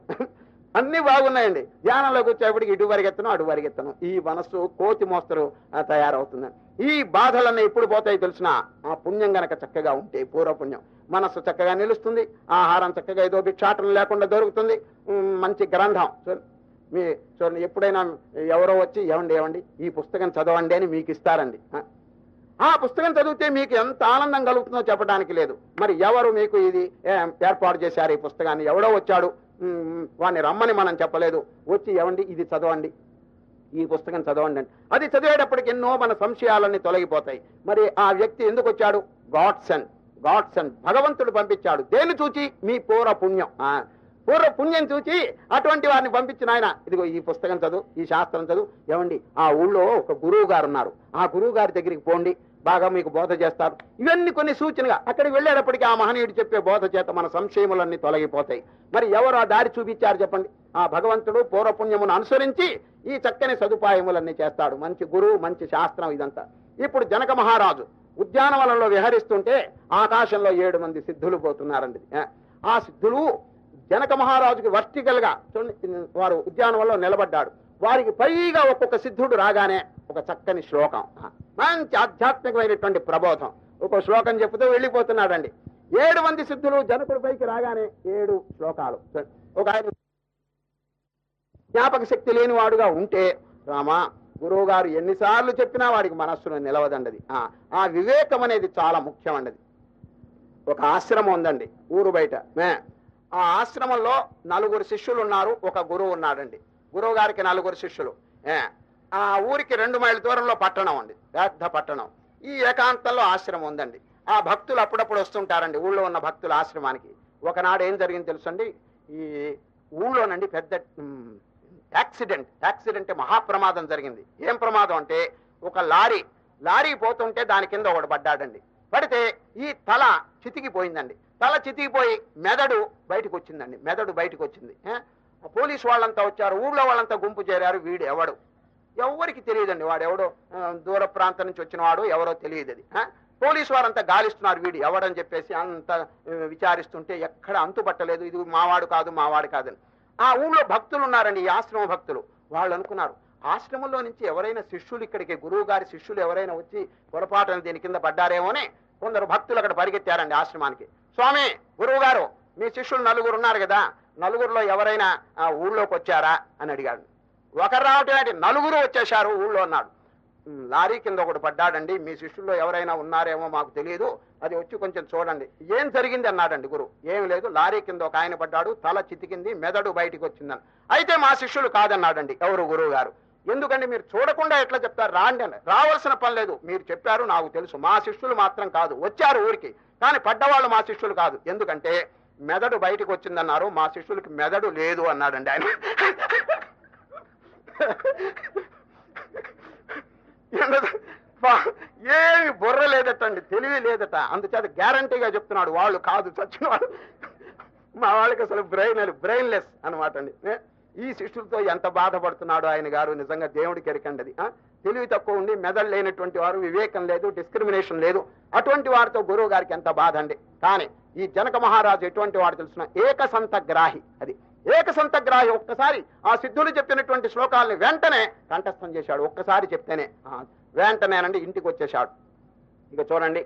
అన్ని బాగున్నాయండి. ధ్యానంలోకి వచ్చేప్పటికి ఇటు పరిగెత్తను అటు పరిగెత్తను. ఈ మనస్సు కోతి మోస్తరు ఆ, ఈ బాధలన్నీ ఎప్పుడు పోతాయి తెలిసిన ఆ పుణ్యం గనక చక్కగా ఉంటే పూర్వపుణ్యం. మనస్సు చక్కగా నిలుస్తుంది ఆహారం చక్కగా ఏదో భిక్షాటం లేకుండా దొరుకుతుంది. మంచి గ్రంథం. చూ- మీ చూడండి ఎప్పుడైనా ఎవరో వచ్చి ఏమండి ఏమండి ఈ పుస్తకం చదవండి అని మీకు ఇస్తారండి. ఆ, పుస్తకం చదివితే మీకు ఎంత ఆనందం కలుగుతుందో చెప్పడానికి లేదు. మరి ఎవరు మీకు ఇది ఏర్పాటు చేశారు ఈ పుస్తకాన్ని? ఎవడో వచ్చాడు వాడిని రమ్మని మనం చెప్పలేదు. వచ్చి ఏమండి ఇది చదవండి. ఈ పుస్తకం చదవండి అండి అది చదివేటప్పటికి ఎన్నో మన సంశయాలన్నీ తొలగిపోతాయి. మరి ఆ వ్యక్తి ఎందుకు వచ్చాడు? గాడ్సన్. గాడ్సన్ భగవంతుడు పంపించాడు. దేని చూచి? మీ పూర పుణ్యం. పూర్వ పుణ్యం చూచి అటువంటి వారిని పంపించిన ఆయన. ఇదిగో ఈ పుస్తకం చదువు ఈ శాస్త్రం చదువు. ఏమండి ఆ ఊళ్ళో ఒక గురువు గారు ఉన్నారు. ఆ గురువు గారి దగ్గరికి పోండి. బాగా మీకు బోధ చేస్తారు. ఇవన్నీ కొన్ని సూచనగా అక్కడికి వెళ్ళేటప్పటికీ ఆ మహనీయుడు చెప్పే బోధ చేత మన సంశయములన్నీ తొలగిపోతాయి. మరి ఎవరు ఆ దారి చూపించారు చెప్పండి. ఆ భగవంతుడు పూర్వపుణ్యమును అనుసరించి ఈ చక్కని సదుపాయములన్నీ చేస్తాడు. మంచి గురువు మంచి శాస్త్రం ఇదంతా. ఇప్పుడు జనక మహారాజు ఉద్యానవనంలో విహరిస్తుంటే ఆకాశంలో ఏడు మంది సిద్ధులు పోతున్నారండి. ఆ సిద్ధులు జనక మహారాజుకి వర్టికల్గా చూడండి, వారు ఉద్యానవనంలో నిలబడ్డాడు. వారికి పైగా ఒక్కొక్క సిద్ధుడు రాగానే ఒక చక్కని శ్లోకం. మంచి ఆధ్యాత్మికమైనటువంటి ప్రబోధం. ఒక శ్లోకం చెప్తూ వెళ్ళిపోతున్నాడండి. ఏడు మంది సిద్ధులు జనకుడి పైకి రాగానే ఏడు శ్లోకాలు. ఒక ఆయన జ్ఞాపక శక్తి లేనివాడుగా ఉంటే రామా గురువు గారు ఎన్నిసార్లు చెప్పినా వాడికి మనస్సును నిలవదండది. ఆ, ఆ వివేకం అనేది చాలా ముఖ్యమండది. ఒక ఆశ్రమం ఉందండి ఊరు బయట. మే ఆ ఆశ్రమంలో నలుగురు శిష్యులు ఉన్నారు ఒక గురువు ఉన్నాడండి. గురువు గారికి నలుగురు శిష్యులు. ఆ ఊరికి రెండు మైళ్ళ దూరంలో పట్టణం అండి పెద్ద పట్టణం. ఈ ఏకాంతంలో ఆశ్రమం ఉందండి. ఆ భక్తులు అప్పుడప్పుడు వస్తుంటారండి ఊళ్ళో ఉన్న భక్తుల ఆశ్రమానికి. ఒకనాడు ఏం జరిగింది తెలుసండి? ఈ ఊళ్ళోనండి పెద్ద యాక్సిడెంట్ యాక్సిడెంట్ మహాప్రమాదం జరిగింది. ఏం ప్రమాదం అంటే ఒక లారీ లారీ పోతుంటే దాని కింద ఒకడు పడ్డాడండి. పడితే ఈ తల చితికిపోయిందండి. తల చితికిపోయి మెదడు బయటకు వచ్చిందండి మెదడు బయటకు వచ్చింది పోలీస్ వాళ్ళంతా వచ్చారు. ఊళ్ళో వాళ్ళంతా గుంపు చేరారు. వీడు ఎవడు? ఎవరికి తెలియదండి. వాడు ఎవడో దూర ప్రాంతం నుంచి వచ్చిన వాడు ఎవరో తెలియదు అది. పోలీసు వారంతా గాలిస్తున్నారు. వీడు ఎవడని చెప్పేసి అంత విచారిస్తుంటే ఎక్కడ అంతుపట్టలేదు. ఇది మావాడు కాదు మావాడు కాదని. ఆ ఊళ్ళో భక్తులు ఉన్నారండి ఈ ఆశ్రమ భక్తులు. వాళ్ళు అనుకున్నారు ఆశ్రమంలో నుంచి ఎవరైనా శిష్యులు ఇక్కడికి గురువు గారి శిష్యులు ఎవరైనా వచ్చి పొరపాటున దీని కింద పడ్డారేమోనే కొందరు భక్తులు అక్కడ పరిగెత్తారండి ఆశ్రమానికి. స్వామి గురువు గారు మీ శిష్యులు నలుగురు ఉన్నారు కదా నలుగురులో ఎవరైనా ఆ ఊళ్ళోకి వచ్చారా అని అడిగాడు. ఒకరు రావటం ఏంటి? నలుగురు వచ్చేశారు ఊళ్ళో అన్నాడు. లారీ కింద ఒకటి పడ్డాడండి మీ శిష్యుల్లో ఎవరైనా ఉన్నారేమో మాకు తెలియదు అది వచ్చి కొంచెం చూడండి. ఏం జరిగింది అన్నాడండి గురువు ఏం లేదు లారీ కింద ఒక ఆయన పడ్డాడు తల చితికింది మెదడు బయటికి వచ్చిందని. అయితే మా శిష్యులు కాదన్నాడండి ఎవరు గురువు గారు ఎందుకండి మీరు చూడకుండా ఎట్లా చెప్తారు? రాండి అని. రావాల్సిన పని లేదు. మీరు చెప్పారు నాకు తెలుసు. మా శిష్యులు మాత్రం కాదు. వచ్చారు ఊరికి. కానీ పడ్డవాళ్ళు మా శిష్యులు కాదు. ఎందుకంటే మెదడు బయటకు వచ్చిందన్నారు. మా శిష్యులకి మెదడు లేదు అన్నాడండి ఆయన. ఏమి బుర్ర లేదటండి. తెలివి లేదట. అందుచేత గ్యారంటీగా చెప్తున్నాడు. వాళ్ళు కాదు చచ్చిన వాళ్ళు. మా వాళ్ళకి అసలు బ్రెయిన్ బ్రెయిన్లెస్ అనమాట అండి. ఈ శిష్యులతో ఎంత బాధపడుతున్నాడు ఆయన గారు నిజంగా దేవుడికి ఎరకండది తెలివి తక్కువ ఉండి మెదడు లేనటువంటి వారు వివేకం లేదు డిస్క్రిమినేషన్ లేదు. అటువంటి వారితో గురువు గారికి ఎంత బాధ అండి. కానీ ఈ జనక మహారాజు ఎటువంటి వాడు తెలుసిన? ఏకసంత గ్రాహి అది. ఏకసంత గ్రాహి ఒక్కసారి ఆ సిద్ధులు చెప్పినటువంటి శ్లోకాలని వెంటనే కంఠస్థం చేశాడు. ఒక్కసారి చెప్తేనే వెంటనేనండి ఇంటికి వచ్చేశాడు ఇక చూడండి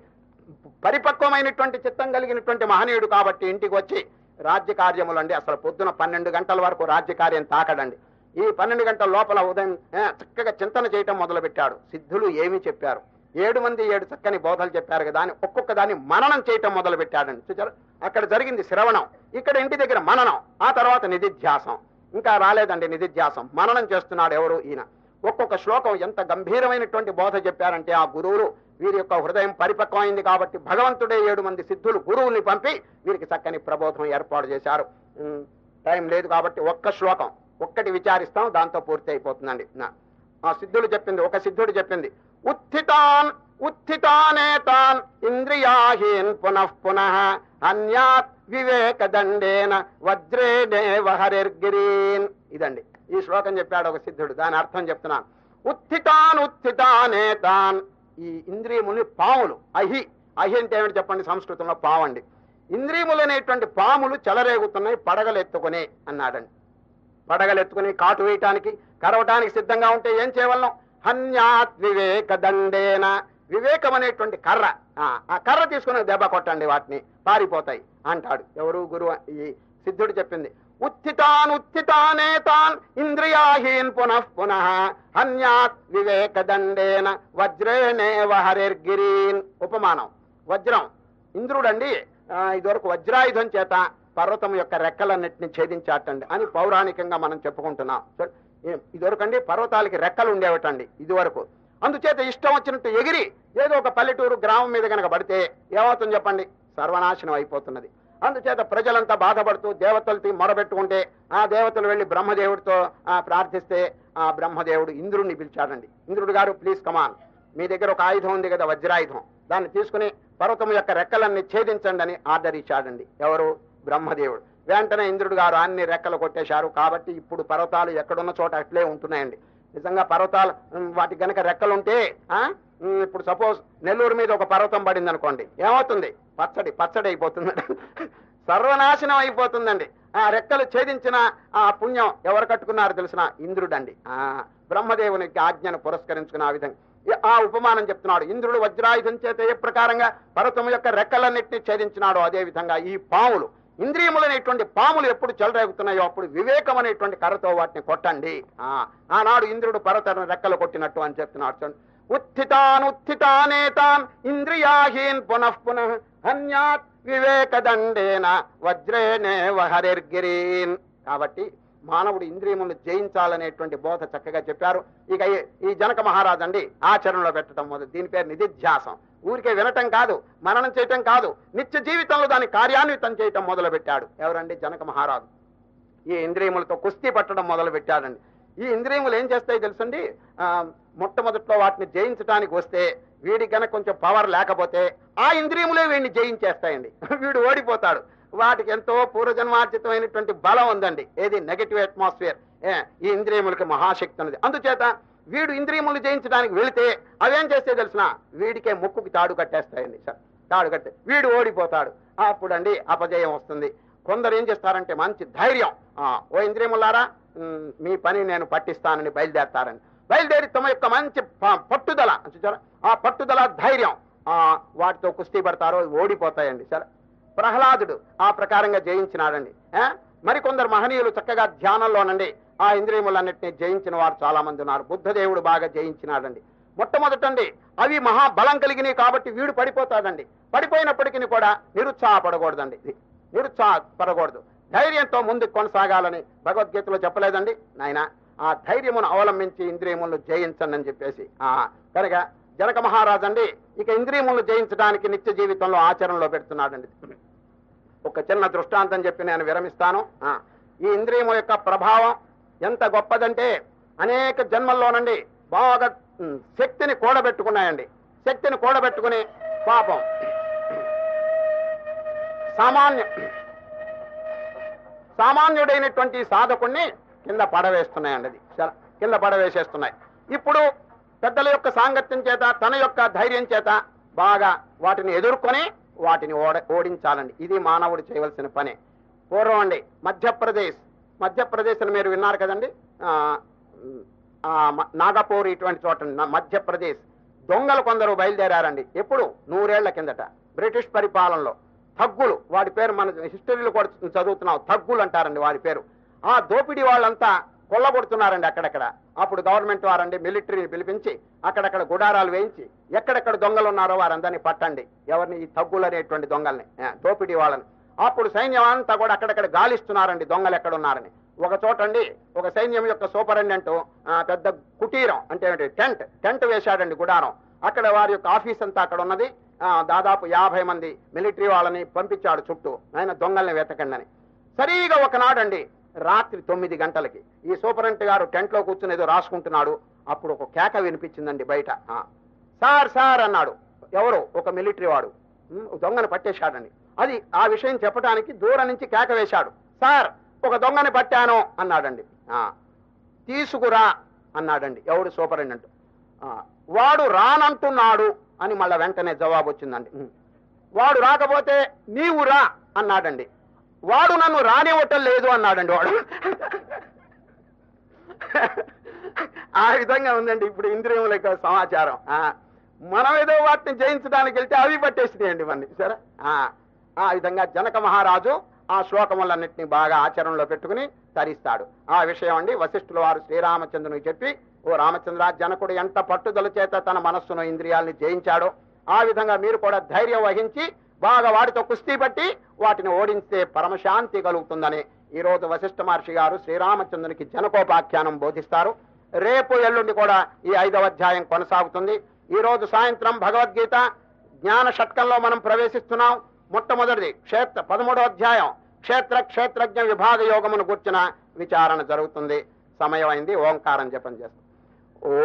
పరిపక్వమైనటువంటి చిత్తం కలిగినటువంటి మహనీయుడు కాబట్టి ఇంటికి వచ్చి రాజ్య కార్యములండి అసలు పొద్దున పన్నెండు గంటల వరకు రాజ్య కార్యం తాకడండి. ఈ పన్నెండు గంటల లోపల ఉదయం చక్కగా చింతన చేయటం మొదలు పెట్టాడు సిద్ధులు ఏమి చెప్పారు. ఏడు మంది ఏడు చక్కని బోధలు చెప్పారు కదా అని ఒక్కొక్క దాన్ని మననం చేయటం మొదలు పెట్టాడండి చూచారు అక్కడ జరిగింది శ్రవణం. ఇక్కడ ఇంటి దగ్గర మననం. ఆ తర్వాత నిధిధ్యాసం. ఇంకా రాలేదండి నిధిధ్యాసం. మననం చేస్తున్నాడు ఎవరు? ఈయన. ఒక్కొక్క శ్లోకం ఎంత గంభీరమైనటువంటి బోధ చెప్పారంటే ఆ గురువులు వీరి యొక్క హృదయం పరిపక్వమైంది కాబట్టి భగవంతుడే ఏడు మంది సిద్ధులు గురువుల్ని పంపి వీరికి చక్కని ప్రబోధం ఏర్పాటు చేశారు. టైం లేదు కాబట్టి ఒక్క శ్లోకం ఒక్కటి విచారిస్తాం దాంతో పూర్తి అయిపోతుందండి. నా- ఆ సిద్ధుడు చెప్పింది ఒక సిద్ధుడు చెప్పింది ఉత్థితాన్ ఉత్థితానేతాన్ ఇంద్రియాహీన్ పునః పునః అన్యాత్ వివేక దండేన వజ్రేణే వహరిర్గిరీన్ ఇదండి. ఈ శ్లోకం చెప్పాడు ఒక సిద్ధుడు దాని అర్థం చెప్తున్నాను. ఉత్థితాన్ తాన్. ఈ ఇంద్రియముల్ని పాములు అహి. అహి అంటే ఏమిటి చెప్పండి సంస్కృతంలో? పావండి. ఇంద్రియములు అనేటువంటి పాములు చెలరేగుతున్నాయి పడగలెత్తుకుని అన్నాడండి. పడగలెత్తుకుని కాటు వేయటానికి కరవటానికి సిద్ధంగా ఉంటే ఏం చేయవలం హన్యాత్ వివేక దండేన. వివేకం అనేటువంటి కర్ర. ఆ, ఆ కర్ర తీసుకుని దెబ్బ కొట్టండి వాటిని పారిపోతాయి అంటాడు. ఎవరు గురువు? ఈ సిద్ధుడు చెప్పింది. ఉత్థితాన్ ఉత్థితానేతాన్ ఇంద్రియాహీన్ పునః పునః హన్యాత్ వివేక దండేన వజ్రేణేవ హరిర్గిరీన్. ఉపమానం. వజ్రం. ఇంద్రుడండి ఇదివరకు వజ్రాయుధం చేత పర్వతం యొక్క రెక్కలన్నిటిని ఛేదించాటండి అని పౌరాణికంగా మనం చెప్పుకుంటున్నాం. చూడు, ఇదివరకు అండి పర్వతాలకి రెక్కలు ఉండేవటండి ఇదివరకు. అందుచేత ఇష్టం వచ్చినట్టు ఎగిరి ఏదో ఒక పల్లెటూరు గ్రామం మీద కనుక పడితే ఏమవుతుంది చెప్పండి? సర్వనాశనం అయిపోతున్నది. అందుచేత ప్రజలంతా బాధపడుతూ దేవతలతో మొరబెట్టుకుంటే ఆ దేవతలు వెళ్ళి బ్రహ్మదేవుడితో ప్రార్థిస్తే ఆ బ్రహ్మదేవుడు ఇంద్రుడిని పిలిచాడండి. ఇంద్రుడు గారు ప్లీజ్ కమాన్ మీ దగ్గర ఒక ఆయుధం ఉంది కదా వజ్రాయుధం. దాన్ని తీసుకుని పర్వతం యొక్క రెక్కలన్నీ ఛేదించండి అని ఆర్డర్ ఇచ్చాడండి. ఎవరు? బ్రహ్మదేవుడు. వెంటనే ఇంద్రుడు గారు అన్ని రెక్కలు కొట్టేశారు. కాబట్టి ఇప్పుడు పర్వతాలు ఎక్కడున్న చోట అట్లే ఉంటున్నాయండి. నిజంగా పర్వతాలు వాటికి గనక రెక్కలుంటే ఇప్పుడు సపోజ్ నెల్లూరు మీద ఒక పర్వతం పడింది అనుకోండి ఏమవుతుంది? పచ్చడి పచ్చడి అయిపోతుందండి సర్వనాశనం అయిపోతుందండి. ఆ రెక్కలు ఛేదించిన ఆ పుణ్యం ఎవరు కట్టుకున్నారు తెలిసిన ఇంద్రుడండి. ఆ బ్రహ్మదేవునికి ఆజ్ఞను పురస్కరించుకున్న ఆ విధంగా. ఆ ఉపమానం చెప్తున్నాడు. ఇంద్రుడు వజ్రాయుధం చేత ఏ ప్రకారంగా పర్వతం యొక్క రెక్కలన్నింటినీ ఛేదించినాడో అదే విధంగా ఈ పాములు ఇంద్రియములనేటువంటి పాములు ఎప్పుడు చెలరేగుతున్నాయో అప్పుడు వివేకం అనేటువంటి కర్రతో వాటిని కొట్టండి. ఆ ఆనాడు ఇంద్రుడు పర్వతం రెక్కలు కొట్టినట్టు అని చెప్తున్నాడు చూడండి. ఉత్థితాన్ ఉత్థితానేతాన్ ఇంద్రియాహీన్ పునః పునః ధన్యాత్ వివేకదండేన వజ్రేనే వహరిర్గిరీన్. కాబట్టి మానవుడు ఇంద్రియములను జయించాలనేటువంటి బోధ చక్కగా చెప్పారు. ఇక ఈ- జనక మహారాజు అండి ఆచరణలో పెట్టడం మొదలు దీని పేరు నిధిధ్యాసం. ఊరికే వినటం కాదు మననం చేయటం కాదు నిత్య జీవితంలో దాన్ని కార్యాన్వితం చేయటం మొదలు పెట్టాడు ఎవరండి జనక మహారాజు? ఈ ఇంద్రియములతో కుస్తీ పట్టడం మొదలు పెట్టాడండి. ఈ ఇంద్రియములు ఏం చేస్తాయి తెలుసండి? మొట్టమొదట్లో వాటిని జయించడానికి వస్తే వీడి కనుక కొంచెం పవర్ లేకపోతే ఆ ఇంద్రియములే వీడిని జయించేస్తాయండి. వీడు ఓడిపోతాడు. వాటికి ఎంతో పూర్వజన్మార్జితమైనటువంటి బలం ఉందండి. ఏది? నెగటివ్ అట్మాస్ఫియర్ ఈ ఇంద్రియములకి మహాశక్తి ఉన్నది. అందుచేత వీడు ఇంద్రియములు జయించడానికి వెళితే అవేం చేస్తే తెలిసిన? వీడికే ముక్కుకి తాడు కట్టేస్తాయండి సార్. తాడు కట్టే వీడు ఓడిపోతాడు. అప్పుడండి అపజయం వస్తుంది. కొందరు ఏం చేస్తారంటే మంచి ధైర్యం. ఆ, ఓ ఇంద్రియములారా మీ పని నేను పట్టిస్తానని బయలుదేరతారని బయలుదేరి తమ యొక్క మంచి పట్టుదల. ఆ పట్టుదల ధైర్యం. ఆ వాటితో కుస్తీ పడతారో ఓడిపోతాయండి. సరే. ప్రహ్లాదుడు ఆ ప్రకారంగా జయించినాడండి. ఆ? మరికొందరు మహనీయులు చక్కగా ధ్యానంలోనండి. ఆ ఇంద్రియములన్నింటినీ జయించిన వారు చాలా మంది ఉన్నారు. బుద్ధదేవుడు బాగా జయించినాడండి. మొట్టమొదటండి అవి మహాబలం కలిగినవి కాబట్టి వీడు పడిపోతాడండి. పడిపోయినప్పటికీ కూడా నిరుత్సాహపడకూడదండి. ఇది నిరుత్సాహపడకూడదు. ధైర్యంతో ముందుకు కొనసాగాలని భగవద్గీతలో చెప్పలేదండి. నాయన ఆ ధైర్యమును అవలంబించి ఇంద్రియములను జయించండి అని చెప్పేసి. ఆ కనుక జనక మహారాజు అండి ఇక ఇంద్రియములను జయించడానికి నిత్య జీవితంలో ఆచరణలో పెడుతున్నాడండి. ఒక చిన్న దృష్టాంతం చెప్పి నేను విరమిస్తాను. ఆ, ఈ ఇంద్రియము యొక్క ప్రభావం ఎంత గొప్పదంటే అనేక జన్మల్లోనండి బాగా శక్తిని కూడబెట్టుకున్నాయండి. శక్తిని కూడబెట్టుకుని పాపం. సామాన్య సామాన్యుడైనటువంటి సాధకుణ్ణి కింద పడవేస్తున్నాయండి అది. కింద పడవేసేస్తున్నాయి. ఇప్పుడు పెద్దల యొక్క సాంగత్యం చేత తన యొక్క ధైర్యం చేత బాగా వాటిని ఎదుర్కొని వాటిని ఓడ ఓడించాలండి. ఇది మానవుడు చేయవలసిన పని. పూర్వం అండి మధ్యప్రదేశ్. మధ్యప్రదేశ్ అని మీరు విన్నారు కదండి? నాగపూర్ ఇటువంటి చోట మధ్యప్రదేశ్. దొంగలు కొందరు బయలుదేరారండి. ఎప్పుడు? నూరేళ్ళ కిందట. బ్రిటిష్ పరిపాలనలో. థగ్గులు వాడి పేరు మన హిస్టరీలో కూడా చదువుతున్నాం. థగ్గులు అంటారండి వారి పేరు. ఆ దోపిడీ వాళ్ళంతా కొల్లగొడుతున్నారండి అక్కడక్కడ. అప్పుడు గవర్నమెంట్ వారండి మిలిటరీని పిలిపించి అక్కడక్కడ గుడారాలు వేయించి ఎక్కడెక్కడ దొంగలు ఉన్నారో వారందరినీ పట్టండి. ఎవరిని ఈ తగ్గులు అనేటువంటి దొంగల్ని దోపిడీ వాళ్ళని. అప్పుడు సైన్యం అంతా కూడా అక్కడక్కడ గాలిస్తున్నారండి దొంగలు ఎక్కడున్నారని. ఒక చోట అండి ఒక సైన్యం యొక్క సూపరింటెండెంట్ పెద్ద కుటీరం అంటే టెంట్ టెంట్ వేశాడండి గుడారం. అక్కడ వారి యొక్క ఆఫీస్ అంతా అక్కడ ఉన్నది దాదాపు యాభై మంది మిలిటరీ వాళ్ళని పంపించాడు చుట్టూ. ఆయన దొంగల్ని వెతకండి అని సరిగా ఒకనాడండి రాత్రి తొమ్మిది గంటలకి. ఈ సూపరింటెండెంట్ గారు టెంట్లో కూర్చుని ఏదో రాసుకుంటున్నాడు. అప్పుడు ఒక కేక వినిపించిందండి బయట. సార్ సార్ అన్నాడు. ఎవరు? ఒక మిలిటరీ వాడు. దొంగను పట్టేశాడండి. అది ఆ విషయం చెప్పడానికి దూరం నుంచి కేక వేశాడు. సార్ ఒక దొంగని పట్టాను అన్నాడండి. తీసుకురా అన్నాడండి. ఎవడు? సూపరింటెండెంట్ వాడు రానంటున్నాడు అని మళ్ళా వెంటనే జవాబు వచ్చిందండి వాడు రాకపోతే నీవు రా అన్నాడండి. వాడు నన్ను రానివ్వటం లేదు అన్నాడండి వాడు. ఆ విధంగా ఉందండి ఇప్పుడు ఇంద్రియముల యొక్క సమాచారం. ఆ, మనం ఏదో వాటిని జయించడానికి వెళ్తే అవి పట్టేసినాయండి ఇవన్నీ. సరే? ఆ, ఆ విధంగా జనక మహారాజు ఆ శ్లోకములన్నింటినీ బాగా ఆచరణలో పెట్టుకుని తరిస్తాడు. ఆ విషయం అండి వశిష్ఠుల వారు శ్రీరామచంద్రునికి చెప్పి ఓ రామచంద్ర జనకుడు ఎంత పట్టుదల చేత తన మనస్సును ఇంద్రియాల్ని జయించాడో ఆ విధంగా మీరు కూడా ధైర్యం వహించి బాగా వాటితో కుస్తీ పట్టి వాటిని ఓడించితే పరమశాంతి కలుగుతుందని ఈ రోజు వశిష్ఠ మహర్షి గారు శ్రీరామచంద్రునికి జనకోపాఖ్యానం బోధిస్తారు. రేపు ఎల్లుండి కూడా ఈ ఐదవ అధ్యాయం కొనసాగుతుంది. ఈరోజు సాయంత్రం భగవద్గీత జ్ఞాన షట్కంలో మనం ప్రవేశిస్తున్నాం. మొట్టమొదటిది క్షేత్ర పదమూడవ అధ్యాయం. క్షేత్ర క్షేత్రజ్ఞ విభాగ యోగమును కూర్చిన విచారణ జరుగుతుంది. సమయమైంది ఓంకారం జపం చేస్తాం. ఓ